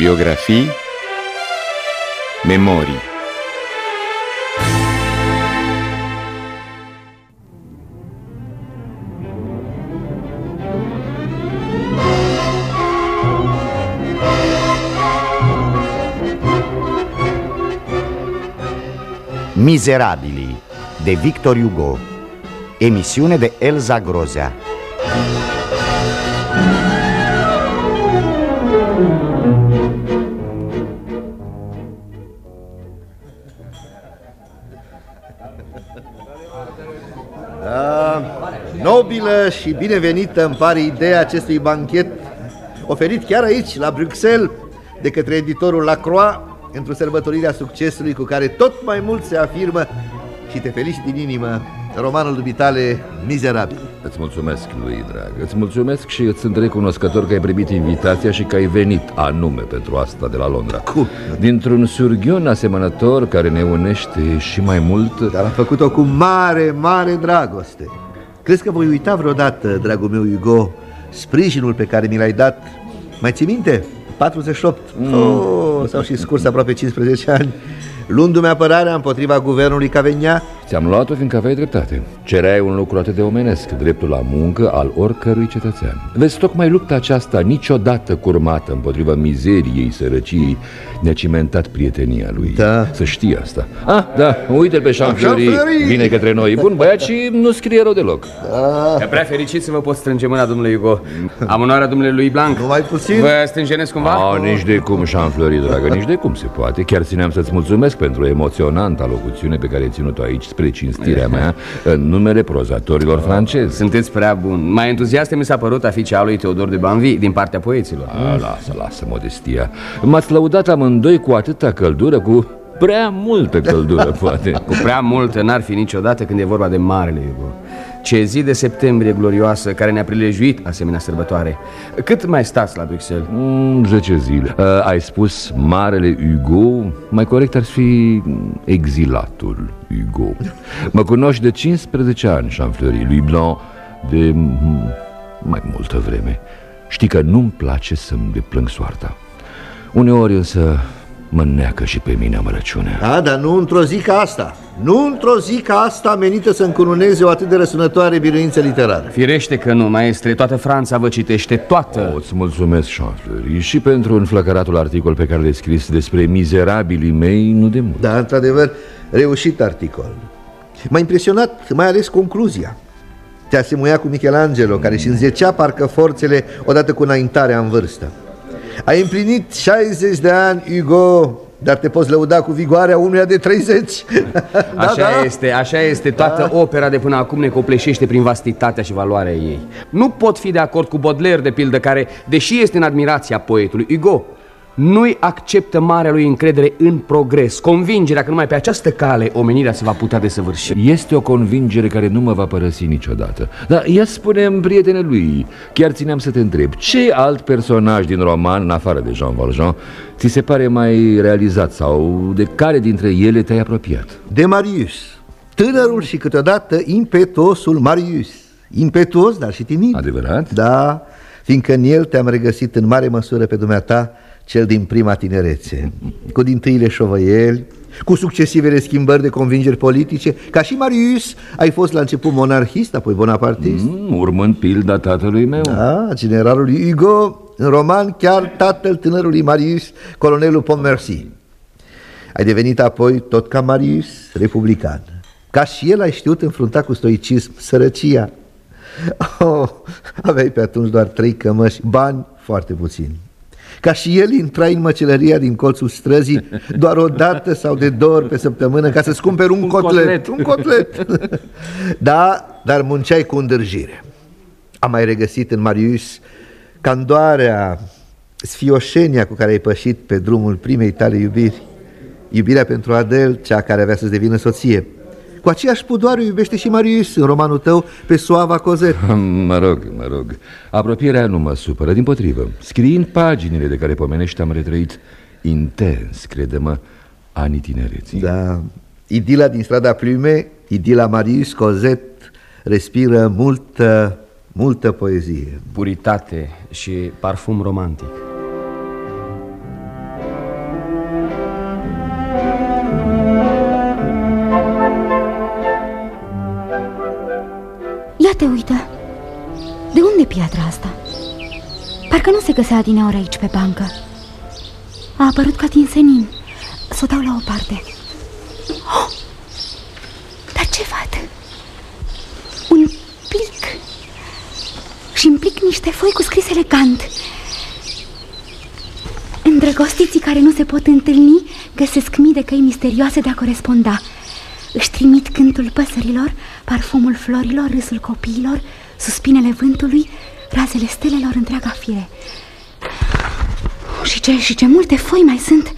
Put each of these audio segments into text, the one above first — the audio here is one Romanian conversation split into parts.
Biografii Memorii Mizerabili de Victor Hugo. Emisiune de Elza Grozea și binevenită îmi pare ideea acestui banchet oferit chiar aici, la Bruxelles, de către editorul Lacroix într-o sărbătorire a succesului cu care tot mai mult se afirmă și te felicit din inimă romanul dubitale Mizerabil. Îți mulțumesc, lui drag. Îți mulțumesc și îți sunt recunoscător că ai primit invitația și că ai venit anume pentru asta de la Londra. Cum? Dintr-un surghion asemănător care ne unește și mai mult... Dar am făcut-o cu mare, mare dragoste. Crezi că voi uita vreodată, dragul meu Hugo, sprijinul pe care mi l-ai dat? Mai ții minte? 48. Mm. Oh, sau și scurs aproape 15 ani luându-mi apărarea împotriva guvernului Cavenia. Ți-am luat-o fiindcă aveai dreptate. Cereai un lucru atât de omenesc, dreptul la muncă al oricărui cetățean. Vezi, tocmai lupta aceasta, niciodată curmată împotriva mizeriei, sărăciei, ne-a cimentat prietenia lui. Da. Să știi asta. Ah, da, uite-l pe Champfleury, vine către noi. Bun băiat și nu scrie rău deloc. Da. E prea fericit să vă pot strânge mâna, domnule Hugo. Am onoarea domnule lui Blanc. Nu mai puțin? Vă strângenesc cumva? Ah, nici de cum, Champfleury, dragă, nici de cum se poate. Chiar țineam să-ți mulțumesc pentru emoționanta locuțiune pe care ai ținut-o aici spre cinstirea mea în numele prozatorilor francezi. Sunteți prea bun. Mai entuziastă mi s-a părut a fi cea lui Teodor de Banvi din partea poeților. A, lasă, lasă modestia. M-ați lăudat amândoi cu atâta căldură, cu prea multă căldură, poate. Cu prea multă n-ar fi niciodată când e vorba de marele Hugo. Ce zi de septembrie glorioasă care ne-a prilejuit asemenea sărbătoare. Cât mai stați la Bruxelles? Mm, 10 zile. Uh, ai spus marele Hugo, mai corect ar fi exilatul Hugo. Mă cunoști de 15 ani, Champfleury, lui Blanc, de mm, mai multă vreme. Știi că nu-mi place să-mi deplâng soarta. Uneori însă mă neacă și pe mine amărăciunea. Da, dar nu într-o zi ca asta. Nu într-o zi ca asta menită să încununeze o atât de răsunătoare biruință literară. Firește că nu, maestre, toată Franța vă citește, toată. O, îți mulțumesc, Champfleury, și pentru înflăcăratul articol pe care l-ai scris despre mizerabilii mei, nu de mult. Da, într-adevăr, reușit articol. M-a impresionat mai ales concluzia. Te asemuia cu Michelangelo, care și înzecea parcă forțele odată cu înaintarea în vârstă. Ai împlinit 60 de ani, Hugo, dar te poți lăuda cu vigoarea unuia de 30 da, Așa da? este, așa este Toată da. opera de până acum ne copleșește prin vastitatea și valoarea ei Nu pot fi de acord cu Baudelaire, de pildă, care, deși este în admirația poetului Hugo nu-i acceptă marea lui încredere în progres. Convingerea că numai pe această cale omenirea se va putea desăvârși. Este o convingere care nu mă va părăsi niciodată. Dar ia spune prietene lui Chiar țineam să te întreb Ce alt personaj din roman, în afară de Jean Valjean Ți se pare mai realizat Sau de care dintre ele te-ai apropiat? De Marius. Tânărul și câteodată impetuosul Marius. Impetuos, dar și timid. Adevărat? Da, fiindcă în el te-am regăsit în mare măsură pe dumneata cel din prima tinerețe, cu din tâile șovăieli, cu succesivele schimbări de convingeri politice, ca și Marius, ai fost la început monarhist, apoi bonapartist. Mm, urmând pilda tatălui meu. Da, generalul Hugo, în roman chiar tatăl tânărului Marius, colonelul Pontmercy. Ai devenit apoi, tot ca Marius, republican. Ca și el ai știut înfrunta cu stoicism sărăcia. Oh, aveai pe atunci doar trei cămăși, bani foarte puțini. Ca și el intra în măcelăria din colțul străzii doar o dată sau de două ori pe săptămână ca să-ți cumperi un, un cotlet. cotlet. Un cotlet. da, dar munceai cu îndârjire. Am mai regăsit în Marius candoarea, sfioșenia cu care ai pășit pe drumul primei tale iubiri. Iubirea pentru Adel, cea care avea să-ți devină soție. Cu aceeași pudoare iubește și Marius în romanul tău pe Soava Cozet. Mă rog, mă rog. Apropierea nu mă supără, din potrivă. Scriind paginile de care pomenești am retrăit intens, crede-mă, anii tinereții. Da, idila din strada Plume, idila Marius Cozet respiră multă, multă poezie. Puritate și parfum romantic De unde piatra asta? Parcă nu se găsea din ori aici pe bancă. A apărut ca din senin. Să o dau la o parte. Oh! Dar ce văd? Un plic. Și în plic niște foi cu scris elegant. Îndrăgostiții care nu se pot întâlni Găsesc mii de căi misterioase de a coresponda. Își trimit cântul păsărilor Parfumul florilor, râsul copiilor Suspinele vântului Razele stelelor întreaga fire. Și ce, și ce multe foi mai sunt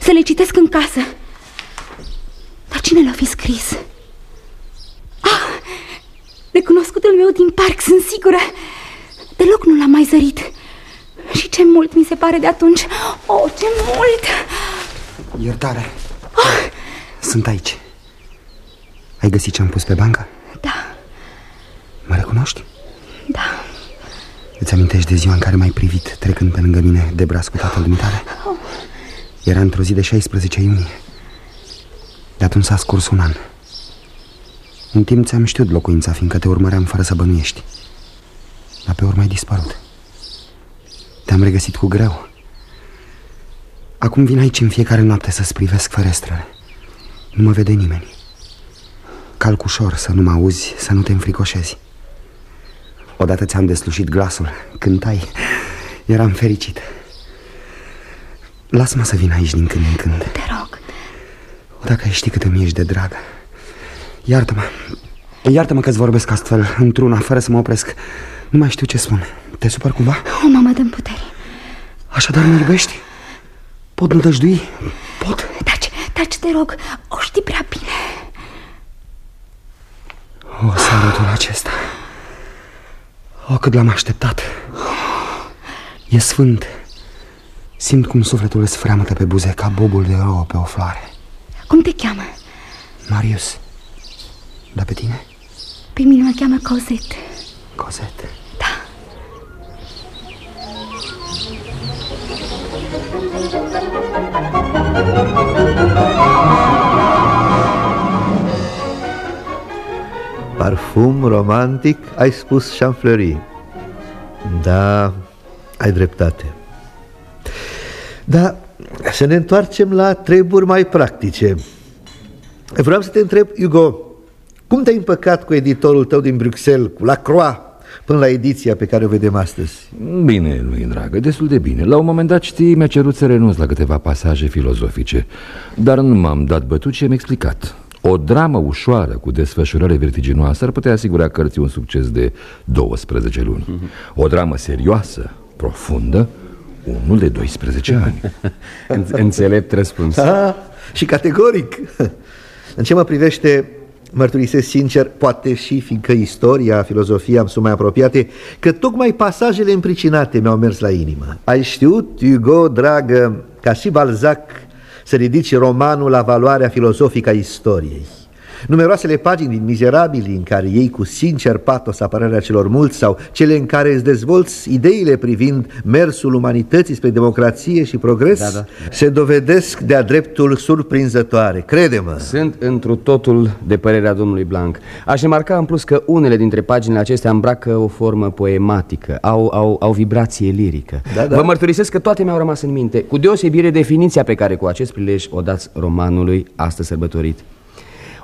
Să le citesc în casă. Dar cine l-a fi scris? Ah, necunoscutul meu din parc, sunt sigură. Deloc nu l-am mai zărit. Și ce mult mi se pare de atunci. Oh, ce mult! Iertare. Oh. Sunt aici Ai găsit ce am pus pe bancă? Da. Mă recunoști? Da. Îți amintești de ziua în care m-ai privit trecând pe lângă mine de braț cu tatăl dumitare? Oh. Era într-o zi de 16 iunie. De atunci s-a scurs un an. În timp ți-am știut locuința, fiindcă te urmăream fără să bănuiești. Dar pe urmă ai dispărut. Te-am regăsit cu greu. Acum vin aici în fiecare noapte să-ți privesc ferestrele. Nu mă vede nimeni Calc ușor să nu mă auzi, să nu te înfricoșezi. Odată ți-am deslușit glasul Cântai Eram fericit. Lasă-mă să vin aici din când în când. Te rog. Dacă ai ști cât îmi ești de dragă Iartă-mă Iartă-mă că-ți vorbesc astfel Într-una, fără să mă opresc. Nu mai știu ce spun. Te supăr cumva? O, mamă, dă puteri Așadar mă iubești? Pot nu dăjdui? Pot? Taci, taci, te rog. O știi prea bine O, salutul acesta. O, cât l-am așteptat. E sfânt. Simt cum sufletul îți freamătă pe buze Ca bobul de rouă pe o floare. Cum te cheamă? Marius. Dar pe tine? Pe mine mă cheamă Cosette Cosette Da Parfum romantic, ai spus Champfleury Da, ai dreptate. Da, să ne întoarcem la treburi mai practice. Vreau să te întreb, Hugo Cum te-ai împăcat cu editorul tău din Bruxelles, cu Lacroix Până la ediția pe care o vedem astăzi? Bine, lui dragă, destul de bine. La un moment dat, știi, mi-a cerut să renunț la câteva pasaje filozofice Dar nu m-am dat bătut și am explicat o dramă ușoară cu desfășurare vertiginoasă ar putea asigura cărții un succes de 12 luni. O dramă serioasă, profundă, unul de 12 ani. Înțelept răspuns. Ah, și categoric. În ce mă privește, mărturisesc sincer, poate și fiindcă istoria, filozofia sunt mai apropiate, că tocmai pasajele împricinate mi-au mers la inimă. Ai știut, Hugo, dragă, ca și Balzac să ridice romanul la valoarea filozofică a istoriei. Numeroasele pagini din Mizerabili în care ei cu sincer patos apărarea celor mulți sau cele în care îți dezvolți ideile privind mersul umanității spre democrație și progres da, da. se dovedesc de-a dreptul surprinzătoare, crede-mă. Sunt întru totul de părerea domnului Blanc. Aș remarca în plus că unele dintre paginile acestea îmbracă o formă poematică, au, au, au vibrație lirică. Da, da. Vă mărturisesc că toate mi-au rămas în minte, cu deosebire definiția pe care cu acest prilej o dați romanului astăzi sărbătorit.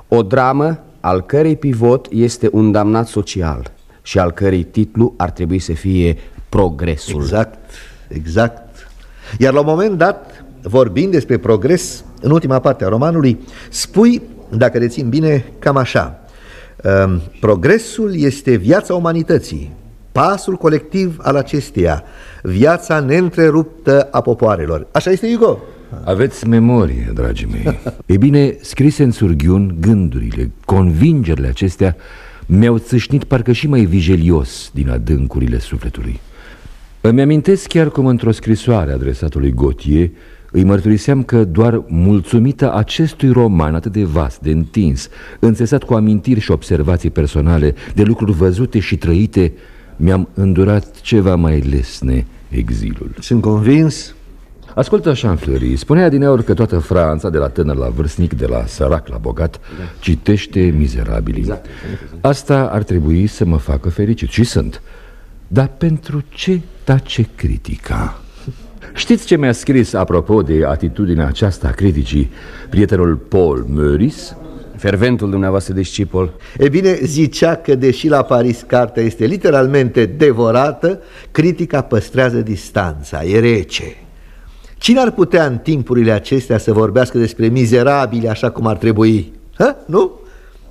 O dramă al cărei pivot este un damnat social și al cărei titlu ar trebui să fie Progresul. Exact, exact. Iar la un moment dat, vorbind despre progres, în ultima parte a romanului, spui, dacă rețin bine, cam așa. Ehm, progresul este viața umanității, pasul colectiv al acesteia, viața neîntreruptă a popoarelor. Așa este, Hugo? Aveți memorie, dragii mei. E bine, scrise în surghiun gândurile, convingerile acestea Mi-au țâșnit parcă și mai vigelios din adâncurile sufletului. Îmi amintesc chiar cum într-o scrisoare adresată lui Gautier Îi mărturiseam că doar mulțumită acestui roman atât de vast, de întins Înțesat cu amintiri și observații personale De lucruri văzute și trăite Mi-am îndurat ceva mai lesne exilul. Sunt convins Ascultă așa, Fleury, spunea din ori că toată Franța, de la tânăr la vârstnic, de la sărac la bogat, da. citește mizerabilii. Exact. Asta ar trebui să mă facă fericit și sunt. Dar pentru ce tace critica? Știți ce mi-a scris apropo de atitudinea aceasta a criticii prietenul Paul Meurice? Ferventul dumneavoastră discipol E bine, zicea că deși la Paris cartea este literalmente devorată, critica păstrează distanța, e rece. Cine ar putea în timpurile acestea să vorbească despre mizerabili așa cum ar trebui? Ha? Nu?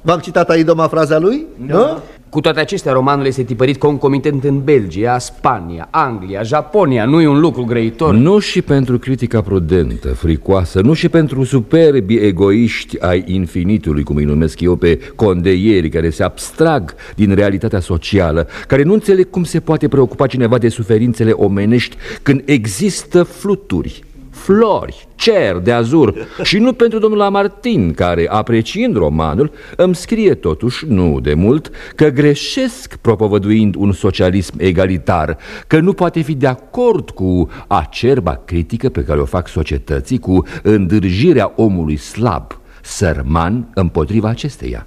V-am citat aici doma fraza lui? Nu? nu? Cu toate acestea, romanul este tipărit concomitent în Belgia, Spania, Anglia, Japonia. Nu e un lucru grăitor? Nu și pentru critica prudentă, fricoasă Nu și pentru superbi egoiști ai infinitului Cum îi numesc eu pe condeieri Care se abstrag din realitatea socială Care nu înțeleg cum se poate preocupa cineva de suferințele omenești Când există fluturi flori, cer de azur Și nu pentru domnul Lamartin, care, apreciind romanul, îmi scrie totuși, nu de mult, că greșesc propovăduind un socialism egalitar Că nu poate fi de acord cu acerba critică pe care o fac societății Cu îndârjirea omului slab, sărman, împotriva acesteia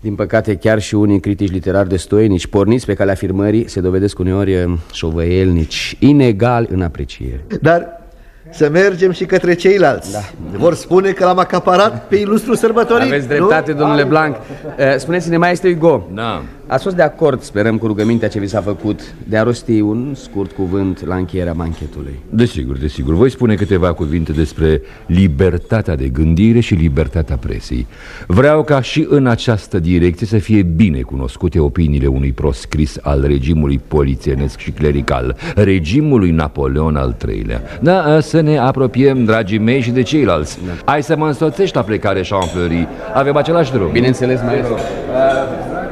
din păcate, chiar și unii critici literari destoinici, porniți pe calea afirmării, se dovedesc uneori eh, șovăielnici, inegali în apreciere. Dar să mergem și către ceilalți. Da. Vor spune că l-am acaparat pe ilustru sărbătorit Aveți dreptate, nu? domnule Blanc. Eh, Spuneți-ne, mai este Hugo. Da Ați fost de acord, sperăm, cu rugămintea ce vi s-a făcut De a rosti un scurt cuvânt la încheierea banchetului? Desigur, desigur. Voi spune câteva cuvinte despre libertatea de gândire și libertatea presei. Vreau ca și în această direcție să fie bine cunoscute opiniile unui proscris al regimului polițienesc și clerical Regimului Napoleon al III-lea Da, să ne apropiem, dragii mei, și de ceilalți. Da. Hai să mă însoțești la plecare, Champfleury Avem același drum. Bineînțeles, maestru Ca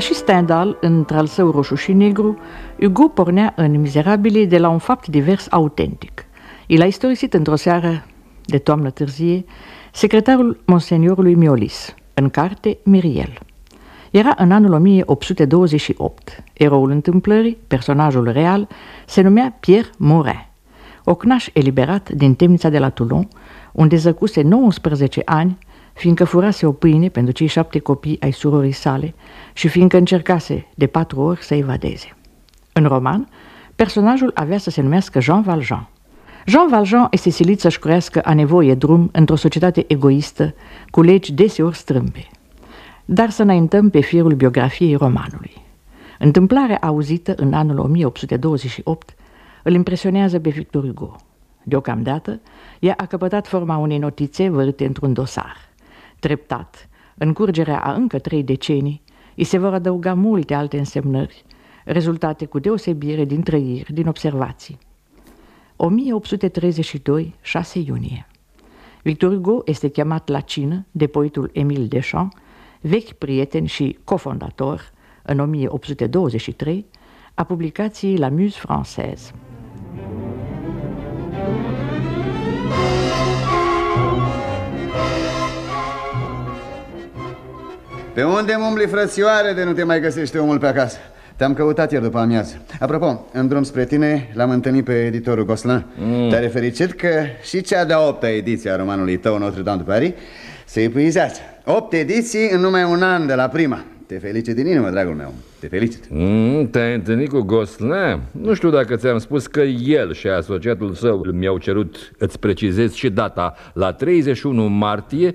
și Stendhal, între al său roșu și negru, Hugo pornea în Mizerabile de la un fapt divers autentic. El a istorisit într-o seară de toamnă târzie secretarul monseniorului Miolis, în carte Miriel. Era în anul 1828. Eroul întâmplării, personajul real, se numea Pierre Morin, ocnaș eliberat din temnița de la Toulon, unde zăcuse 19 ani, fiindcă furase o pâine pentru cei șapte copii ai surorii sale și fiindcă încercase de patru ori să evadeze. În roman, personajul avea să se numească Jean Valjean. Jean Valjean este silit să-și curească a nevoie drum într-o societate egoistă, cu legi deseori strâmbe. Dar să înaintăm pe firul biografiei romanului. Întâmplarea auzită în anul 1828 îl impresionează pe Victor Hugo. Deocamdată, ea a căpătat forma unei notițe vărite într-un dosar. Treptat, în curgerea a încă trei decenii, îi se vor adăuga multe alte însemnări, rezultate cu deosebire din trăiri, din observații. 1832, 6 iunie. Victor Hugo este chemat la cină de poetul Emile Deschamps, vechi prieten și cofondator, în 1823, a publicației La Muse Française. Pe unde umbli, frățioare, de nu te mai găsește omul pe acasă? Te-am căutat ieri după amiază. Apropo, în drum spre tine l-am întâlnit pe editorul Goslan. Mm. Te-a refericit că și cea de-a opta ediție a romanului tău, Notre-Dame de Paris, se epuizează. Opt ediții în numai un an de la prima. Te felicit din inimă, dragul meu. Te felicit. Mm, Te-ai întâlnit cu Goslan? Nu știu dacă ți-am spus că el și asociatul său mi-au cerut, îți precizez și data, la 31 martie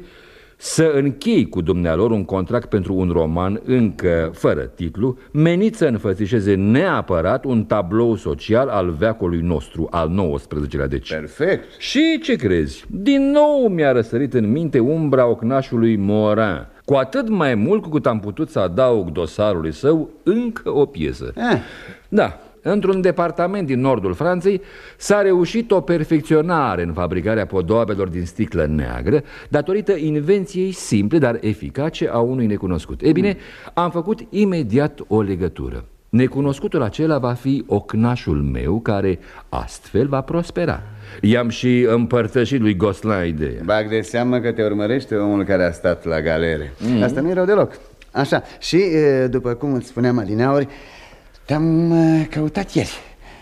să închei cu dumnealor un contract pentru un roman încă fără titlu, menit să înfățișeze neapărat un tablou social al veacului nostru, al XIX-lea deci. Perfect. Și ce crezi? Din nou mi-a răsărit în minte umbra ocnașului Morin, cu atât mai mult cu cât am putut să adaug dosarului său încă o piesă. Eh. Da, Într-un departament din nordul Franței s-a reușit o perfecționare în fabricarea podoabelor din sticlă neagră datorită invenției simple, dar eficace a unui necunoscut. E bine, am făcut imediat o legătură. Necunoscutul acela va fi ocnașul meu care astfel va prospera. I-am și împărtășit lui Goslan ideea. Bag de seamă că te urmărește omul care a stat la galere. Mm. Asta nu e rău deloc. Așa, și după cum îți spuneam adineauri, Te-am uh, căutat ieri.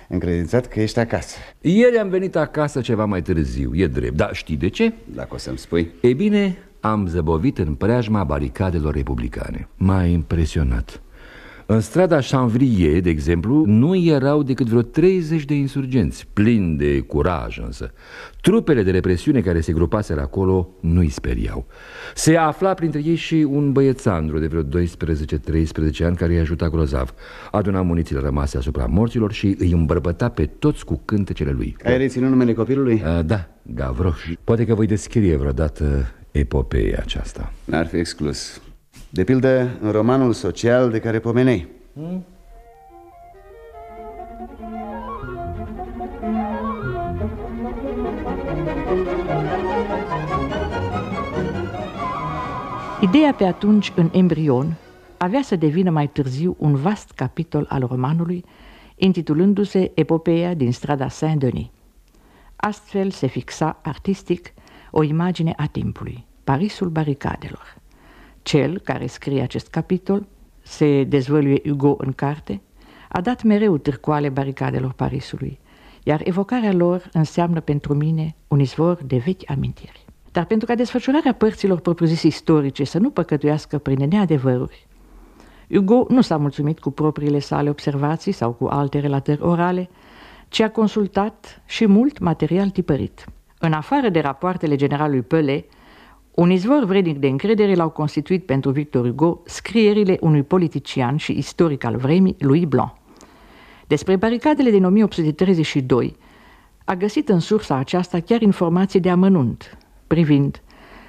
Încredințat că ești acasă. Ieri am venit acasă ceva mai târziu, e drept. Dar știi de ce? Dacă o să-mi spui. Ei bine, am zăbovit în preajma baricadelor republicane. M-a impresionat în strada Chanvrier, de exemplu, nu erau decât vreo 30 de insurgenți, plini de curaj însă. Trupele de represiune care se grupaseră acolo nu-i speriau. Se afla printre ei și un băiețandru de vreo 12-13 ani care îi ajuta grozav. Aduna munițiile rămase asupra morților și îi îmbărbăta pe toți cu cântecele lui. Ai reținut numele copilului? A, da, Gavroș. Poate că voi descrie vreodată epopeea aceasta. N-ar fi exclus. De pildă, în romanul social de care pomenei. Hmm? Ideea pe atunci în embrion avea să devină mai târziu un vast capitol al romanului, intitulându-se Epopeea din strada Saint-Denis. Astfel se fixa artistic o imagine a timpului, Parisul baricadelor. Cel care scrie acest capitol, se dezvăluie Hugo în carte, a dat mereu târcoale baricadelor Parisului, iar evocarea lor înseamnă pentru mine un izvor de vechi amintiri. Dar pentru ca desfășurarea părților propriu-zis istorice să nu păcătuiască prin neadevăruri, Hugo nu s-a mulțumit cu propriile sale observații sau cu alte relatări orale, ci a consultat și mult material tipărit. În afară de rapoartele generalului Pelé, un izvor vrednic de încredere l-au constituit pentru Victor Hugo scrierile unui politician și istoric al vremii, Louis Blanc. Despre baricadele din 1832 a găsit în sursa aceasta chiar informații de amănunt, privind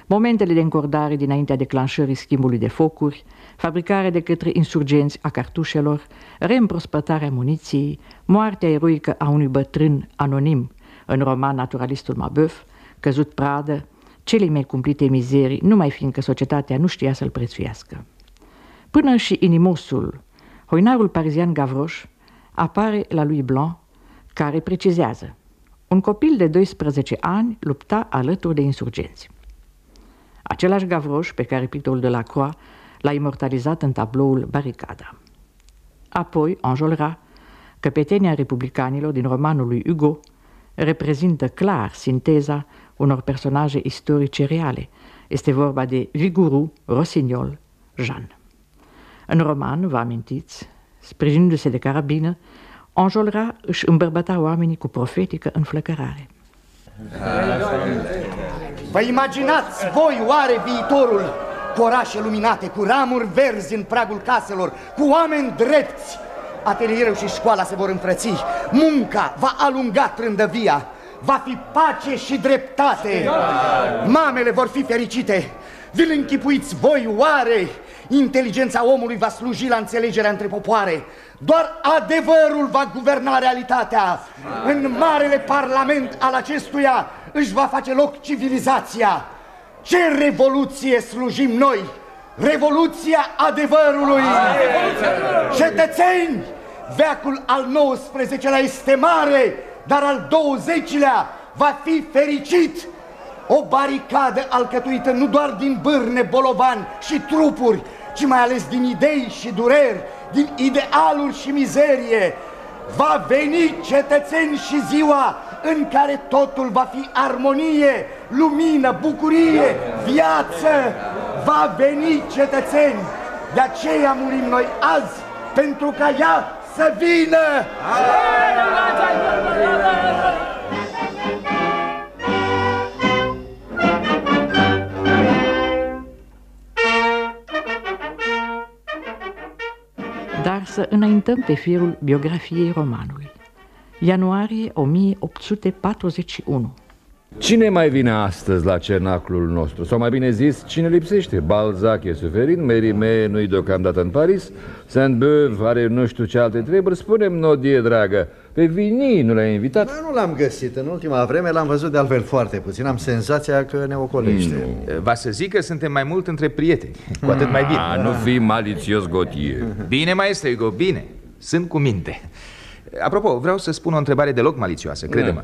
momentele de încordare dinaintea declanșării schimbului de focuri, fabricarea de către insurgenți a cartușelor, reîmprospătarea muniției, moartea eroică a unui bătrân anonim în roman Naturalistul Mabeuf, căzut pradă, celei mai cumplite mizerii, numai fiindcă societatea nu știa să-l prețuiască. Până și inimosul, hoinarul parizian Gavroș, apare la lui Blanc, care precizează un copil de 12 ani lupta alături de insurgenți. Același Gavroș pe care pictorul de la Croix l-a imortalizat în tabloul Baricada. Apoi, Enjolras, căpetenia republicanilor din romanul lui Hugo, reprezintă clar sinteza unor personaje istorice reale. Este vorba de Viguru, Rossignol, Jean. În roman, vă amintiți, sprijinindu-se de carabină, Enjolras își îmbărbăta oamenii cu profetică înflăcărare. Vă imaginați voi oare viitorul cu orașe luminate, cu ramuri verzi în pragul caselor, cu oameni drepți? Atelierul și școala se vor înfrăți, munca va alunga trândăvia, va fi pace și dreptate. Mamele vor fi fericite. Vi-l închipuiți voi oare? Inteligența omului va sluji la înțelegerea între popoare. Doar adevărul va guverna realitatea. În marele parlament al acestuia își va face loc civilizația. Ce revoluție slujim noi? Revoluția adevărului! Cetățeni, veacul al 19-lea este mare, dar al 20-lea va fi fericit. O baricadă alcătuită nu doar din bârne, bolovan și trupuri, ci mai ales din idei și dureri, din idealuri și mizerie. Va veni cetățeni și ziua în care totul va fi armonie, lumină, bucurie, viață. Va veni cetățeni. De aceea murim noi azi, pentru ca ea să vină! Dar să înaintăm pe firul biografiei romanului. Ianuarie 1841 Cine mai vine astăzi la cenaclul nostru? Sau mai bine zis, cine lipsește? Balzac e suferit, Merime nu-i deocamdată în Paris, Saint-Beuve are nu știu ce alte treburi. Spune-mi, Nodie, dragă, pe Vini nu l-ai invitat? Da, nu l-am găsit. În ultima vreme l-am văzut de altfel foarte puțin. Am senzația că ne ocolește. Nu. Va să zic că suntem mai mult între prieteni. Cu atât mai bine. A, nu fi malițios, Gotie. Bine, maestre Hugo, bine. Sunt cu minte. Apropo, vreau să spun o întrebare deloc malițioasă, crede-mă.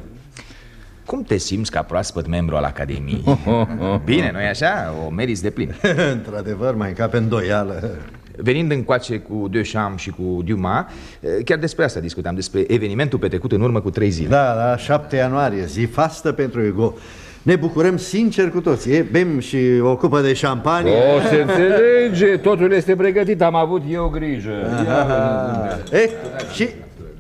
Cum te simți ca proaspăt membru al Academiei? Bine, nu-i așa? O meriți de plin. Într-adevăr, mai încape îndoială. Venind încoace cu Duchamp și cu Dumas Chiar despre asta discutam, despre evenimentul petrecut în urmă cu trei zile Da, da, 7 ianuarie, zi fastă pentru Hugo ne bucurăm sincer cu toții Bem și o cupă de șampanie O, se înțelege, totul este pregătit, am avut eu grijă Eh, și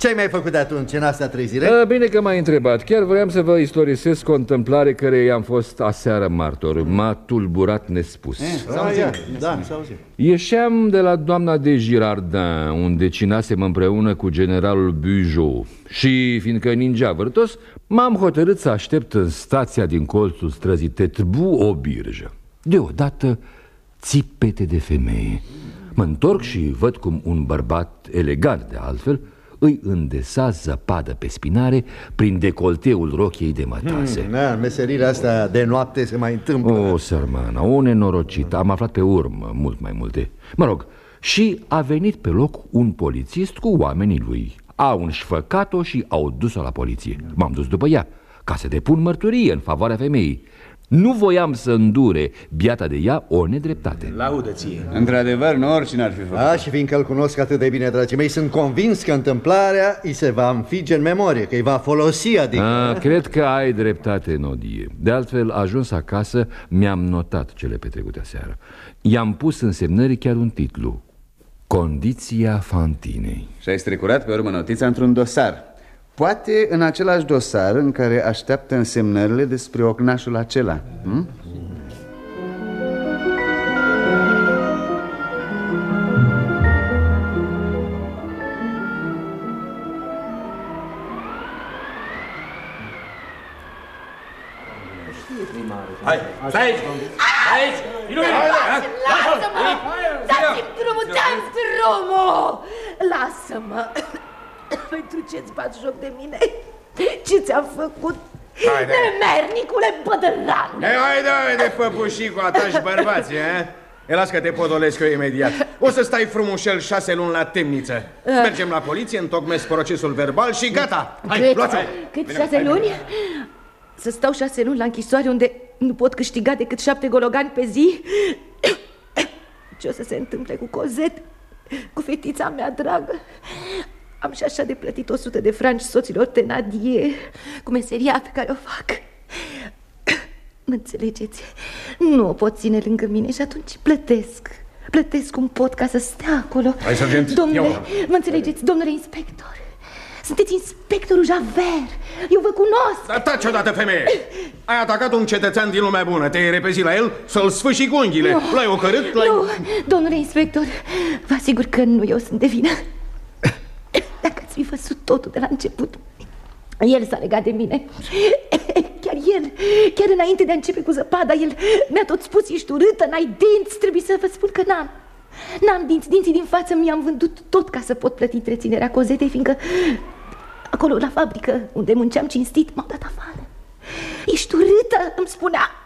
ce ai mai făcut de atunci, în astea trei zile? A, bine că m-ai întrebat. Chiar vreau să vă istorisesc o întâmplare care i-am fost aseară martor. M-a tulburat nespus. Eh, s-a da, s-a Ieșeam de la doamna de Girardin, unde cinasem împreună cu generalul Bugeaud. Și, fiindcă ningea vârtos, m-am hotărât să aștept în stația din colțul străzii Tetbu o birjă. Deodată, țipete de femeie. Mă întorc și văd cum un bărbat elegant de altfel îi îndesa zăpadă pe spinare prin decolteul rochiei de mătase. Hmm, da, meserile astea de noapte se mai întâmplă. O, sărmana, o nenorocită. Am aflat pe urmă mult mai multe. Mă rog, și a venit pe loc un polițist cu oamenii lui. Au înșfăcat-o și au dus-o la poliție. M-am dus după ea ca să depun mărturie în favoarea femeii. Nu voiam să îndure biata de ea o nedreptate. Laudă ție. Într-adevăr, nu oricine ar fi făcut. Da, și fiindcă îl cunosc atât de bine, dragii mei Sunt convins că întâmplarea îi se va înfige în memorie Că îi va folosi, adică. A, Cred că ai dreptate, Nodie. De altfel, ajuns acasă, mi-am notat cele petrecute aseară. I-am pus în semnări chiar un titlu. Condiția Fantinei. Și ai strecurat pe urmă notița într-un dosar Poate în același dosar în care așteaptă însemnările despre ocnașul acela hm? Hai, stai aici! Stai aici! Lasă-mă! Dați-mi drumul, dați drumul! Lasă-mă! Pentru ce-ți bați joc de mine? Ce ți-am făcut? Haide. Nemernicule bădăran! Ei, haide, haide, păpușii cu atași bărbații, eh? E, las că te podolesc eu imediat. O să stai frumușel șase luni la temniță. Mergem la poliție, întocmesc procesul verbal și gata. Hai, Cât, luați-o! cât șase luni? Să stau șase luni la închisoare unde nu pot câștiga decât șapte gologani pe zi? Ce o să se întâmple cu Cozet? Cu fetița mea dragă? Am și așa de plătit 100 de franci soților Tenadie cu meseria pe care o fac. Mă înțelegeți? Nu o pot ține lângă mine și atunci plătesc. Plătesc cum pot ca să stea acolo. Hai, sergent, Domnule, ia-o. mă înțelegeți, domnule inspector. Sunteți inspectorul Javert. Eu vă cunosc. Dar taci odată, femeie! Ai atacat un cetățean din lumea bună, te-ai repezit la el să-l sfâșii cu unghiile. Nu. L-ai ocărât, l-ai... Nu, domnule inspector, vă asigur că nu eu sunt de vină. Dacă ați fi văzut totul de la început, el s-a legat de mine. Chiar el, chiar înainte de a începe cu zăpada, el mi-a tot spus, ești urâtă, n-ai dinți, trebuie să vă spun că n-am. N-am dinți, dinții din față mi-am vândut tot ca să pot plăti întreținerea cozetei, fiindcă acolo la fabrică, unde munceam cinstit, m-au dat afară. Ești urâtă, îmi spunea.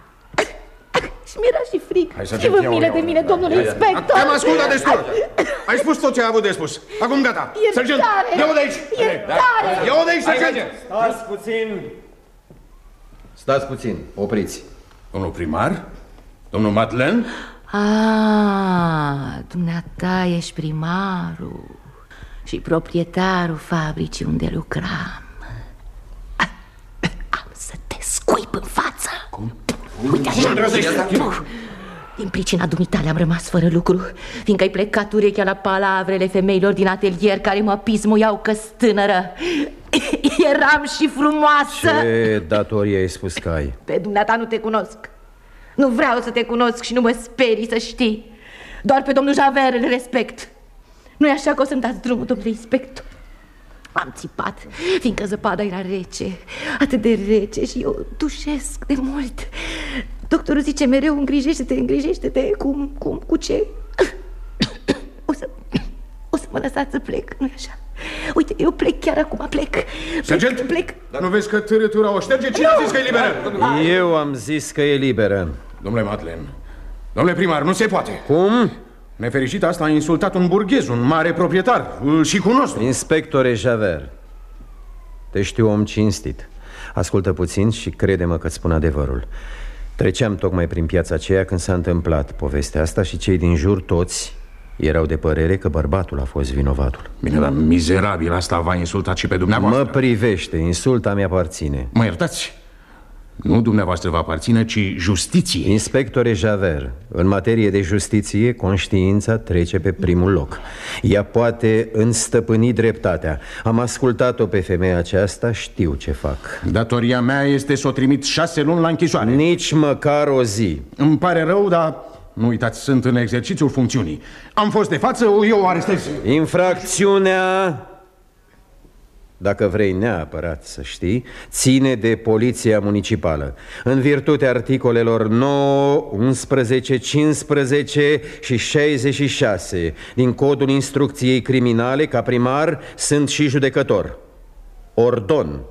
Și mi-era și frig. Hai să și vă ia-o, milă ia-o, de mine, ia-o. domnule Ia, ia. inspector. Te-am ascultat destul. Ai spus tot ce ai avut de spus. Acum gata. Iertare. Sergent, ia-o de aici. Iertare. Ia-o de aici, Hai, sergent. Stați puțin. Stați puțin, opriți. Domnul primar? Domnul Madeleine? Ah, dumneata ești primarul și proprietarul fabricii unde lucram. Am să te scuip în față. Cum? Uite Ce îndrăznești? așa. Din pricina dumitale am rămas fără lucru, fiindcă ai plecat urechea la palavrele femeilor din atelier care mă pismuiau că tânără. Eram și frumoasă. Ce datorie ai spus că ai? Pe dumneata nu te cunosc Nu vreau să te cunosc și nu mă sperii să știi Doar pe domnul Javert îl respect nu e așa că o să-mi dați drumul, domnule inspector Am țipat, fiindcă zăpada era rece Atât de rece și eu dușesc de mult Doctorul zice mereu îngrijește-te, îngrijește-te Cum, cum, cu ce? O să, o să mă lăsați să plec, nu-i așa? Uite, eu plec chiar acum, plec Plec, Sergent? plec Dar nu vezi că târâtura o șterge? Cine a zis că e liberă? Eu am zis că e liberă. Domnule Madeleine, domnule primar, nu se poate. Cum? Nefericit asta a insultat un burghez, un mare proprietar. Îl și cunosc. Inspectore Javert, te știu om cinstit. Ascultă puțin și crede-mă că-ți spun adevărul. Treceam tocmai prin piața aceea când s-a întâmplat povestea asta și cei din jur toți Erau de părere că bărbatul a fost vinovatul Bine, dar mizerabil asta v-a insultat și pe dumneavoastră Mă privește, insulta mi aparține Mă iertați? Nu dumneavoastră vă aparține, ci justiție Inspectore Javert, în materie de justiție, conștiința trece pe primul loc. Ea poate înstăpâni dreptatea. Am ascultat-o pe femeia aceasta, știu ce fac. Datoria mea este să o trimit șase luni la închisoare. Nici măcar o zi. Îmi pare rău, dar nu uitați, sunt în exercițiul funcțiunii. Am fost de față, eu o arestez. Infracțiunea dacă vrei neapărat să știi, ține de Poliția Municipală. În virtutea articolelor 9, 11, 15 și 66 din Codul Instrucției Criminale, ca primar, sunt și judecător. Ordon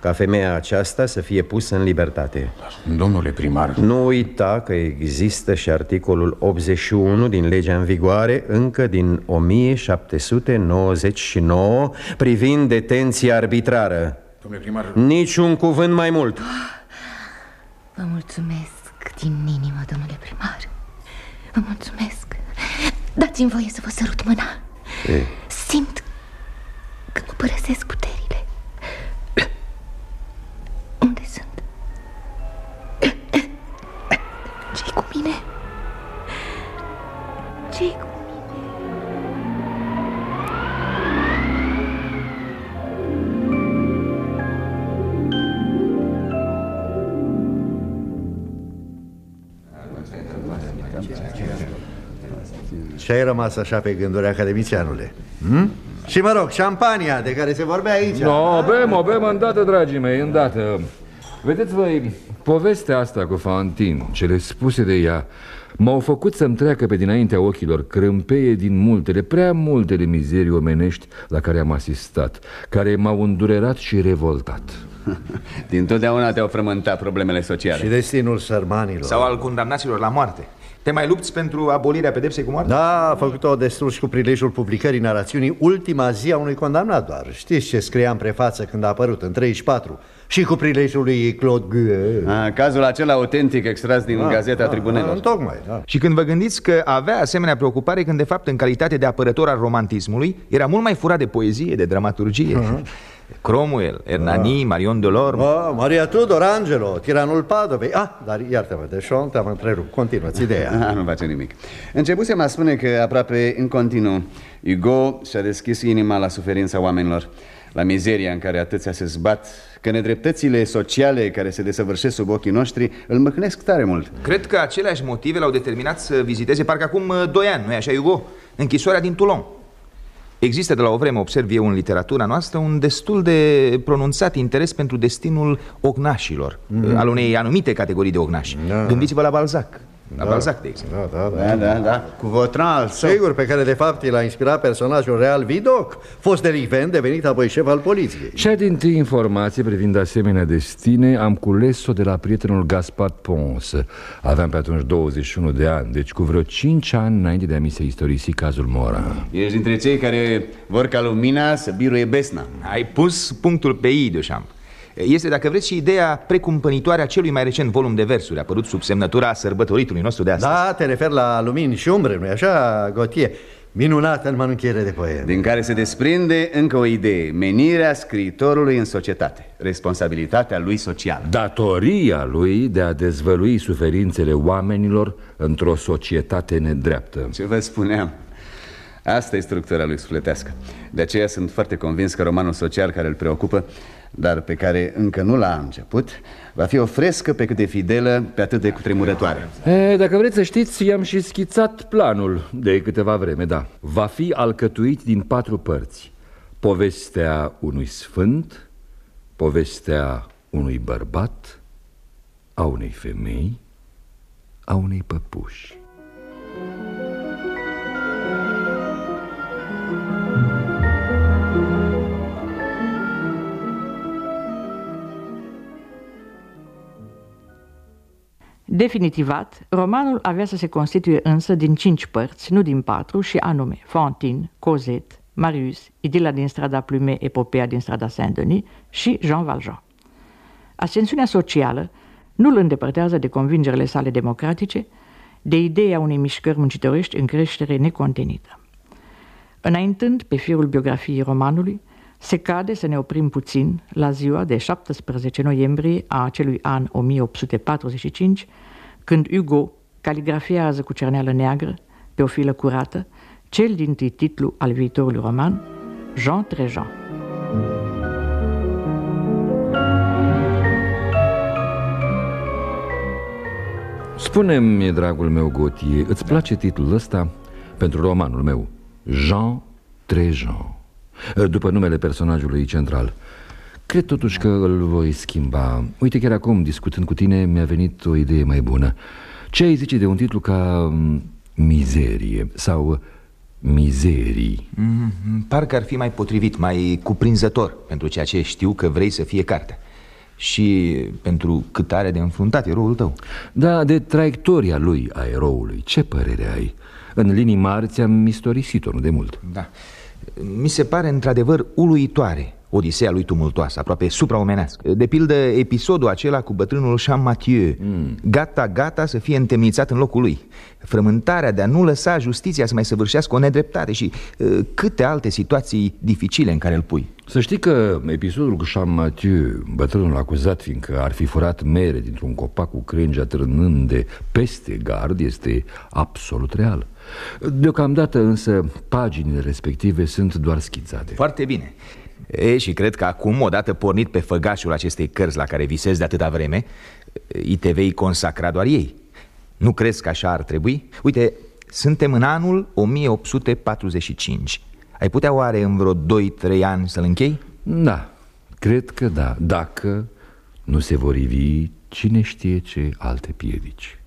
ca femeia aceasta să fie pusă în libertate. Domnule primar... Nu uita că există și articolul 81 din legea în vigoare, încă din 1799, privind detenția arbitrară. Domnule primar... Niciun cuvânt mai mult. Vă mulțumesc din inimă, domnule primar. Vă mulțumesc. Dați-mi voie să vă sărut mâna. E. Simt că mă părăsesc puterile. Și ai rămas așa pe gânduri, academicianule hm? Și mă rog, șampania de care se vorbea aici. No, bem, o bem îndată, dragii mei, îndată. Vedeți voi, povestea asta cu Fantin, cele spuse de ea M-au făcut să-mi treacă pe dinaintea ochilor crâmpeie din multele, prea multele mizerii omenești la care am asistat Care m-au îndurerat și revoltat. Din totdeauna te-au frământat problemele sociale. Și destinul sărmanilor. Sau al condamnaților la moarte te mai lupți pentru abolirea pedepsei cu moarte? Da, a făcut-o destul și cu prilejul publicării narațiunii Ultima zi a unui condamnat doar. Știți ce scria în prefață când a apărut în 34 Și cu prilejul lui Claude Gueux. A, Cazul acela autentic extras din da, Gazeta da, Tribunelor. da, Tocmai, da. Și când vă gândiți că avea asemenea preocupare Când de fapt în calitate de apărător al romantismului Era mult mai furat de poezie, de dramaturgie. Uh-huh. Cromwell, Hernani, ah. Marion Delorme. Ah, Maria Tudor, Angelo, tiranul Padovei. Ah, dar iartă-mă, Deșon, te-am întrerupt. Continuă-ți ideea. Ah, Nu face nimic. Începusem a spune că aproape în continuu Hugo și-a deschis inima la suferința oamenilor La mizeria în care atâția se zbat Că nedreptățile sociale care se desăvârșesc sub ochii noștri Îl măcnesc tare mult. Cred că aceleași motive l-au determinat să viziteze Parcă acum 2 ani, nu-i așa, Hugo? Închisoarea din Toulon Există de la o vreme, observ eu în literatura noastră, un destul de pronunțat interes pentru destinul ognașilor, mm. al unei anumite categorii de ognași. Da. Gândiți-vă la Balzac. La da. Balzac, de exemplu. Da, da, da. da, da, da. Cu Votran Sigur, pe care de fapt l-a inspirat personajul real Vidoc, fost delicvent, devenit apoi șef al poliției. Cea din tâi informație privind asemenea destine am cules-o de la prietenul Gaspar Pons. Aveam pe atunci 21 de ani, deci cu vreo 5 ani înainte de a mi se istorisi cazul Mora. Ești dintre cei care vor ca lumina să biruie besna. Ai pus punctul pe ei, Deșamp. Este, dacă vreți, și ideea precumpănitoare a celui mai recent volum de versuri Apărut sub semnătura sărbătoritului nostru de astăzi. Da, te refer la lumini și umbre, nu-i așa, Gotie? Minunată în mănânchiere de poem. Din care se desprinde încă o idee Menirea scriitorului în societate Responsabilitatea lui socială. Datoria lui de a dezvălui suferințele oamenilor într-o societate nedreaptă. Ce vă spuneam Asta e structura lui sufletească De aceea sunt foarte convins că romanul social care îl preocupă dar pe care încă nu l-a început, va fi o frescă pe cât de fidelă, pe atât de cutremurătoare. E, dacă vreți să știți, i-am și schițat planul de câteva vreme, da. Va fi alcătuit din patru părți. Povestea unui sfânt, povestea unui bărbat, a unei femei, a unei păpuși. Definitivat, romanul avea să se constituie însă din cinci părți, nu din patru, și anume Fantine, Cosette, Marius, Idila din strada Plumet, Epopea din strada Saint-Denis și Jean Valjean. Ascensiunea socială nu îl îndepărtează de convingerile sale democratice, de ideea unei mișcări muncitorești în creștere necontenită. Înaintând pe firul biografiei romanului, se cade să ne oprim puțin la ziua de 17 noiembrie a acelui an 1845, când Hugo caligrafiază cu cerneală neagră, pe o filă curată, cel din titlu al viitorului roman, Jean Trejean. Spune-mi, dragul meu Gotie, îți place titlul ăsta pentru romanul meu? Jean Trejean După numele personajului central Cred totuși că îl voi schimba. Uite, chiar acum, discutând cu tine, mi-a venit o idee mai bună. Ce ai zice de un titlu ca mm, Mizerie sau Mizerii? Mm, Parcă ar fi mai potrivit, mai cuprinzător Pentru ceea ce știu că vrei să fie cartea și pentru cât are de înfruntat eroul tău. Da, de traiectoria lui a eroului Ce părere ai? În linii mari ți-am istorisit-o, nu de mult. Da, mi se pare într-adevăr uluitoare Odiseea lui tumultoasă, aproape supraomenească. De pildă episodul acela cu bătrânul Jean Mathieu mm. Gata, gata să fie întemnițat în locul lui. Frământarea de a nu lăsa justiția să mai săvârșească o nedreptate Și uh, câte alte situații dificile în care îl pui. Să știi că episodul cu Jean Mathieu Bătrânul acuzat fiindcă ar fi furat mere dintr-un copac cu crengea trânând de peste gard Este absolut real. Deocamdată însă paginile respective sunt doar schițate. Foarte bine E, și cred că acum, odată pornit pe făgașul acestei cărți la care visez de atâta vreme ITV îi consacra doar ei Nu crezi că așa ar trebui? Uite, suntem în anul 1845 Ai putea oare în vreo 2-3 ani să-l închei? Da, cred că da Dacă nu se vor ivi cine știe ce alte piedici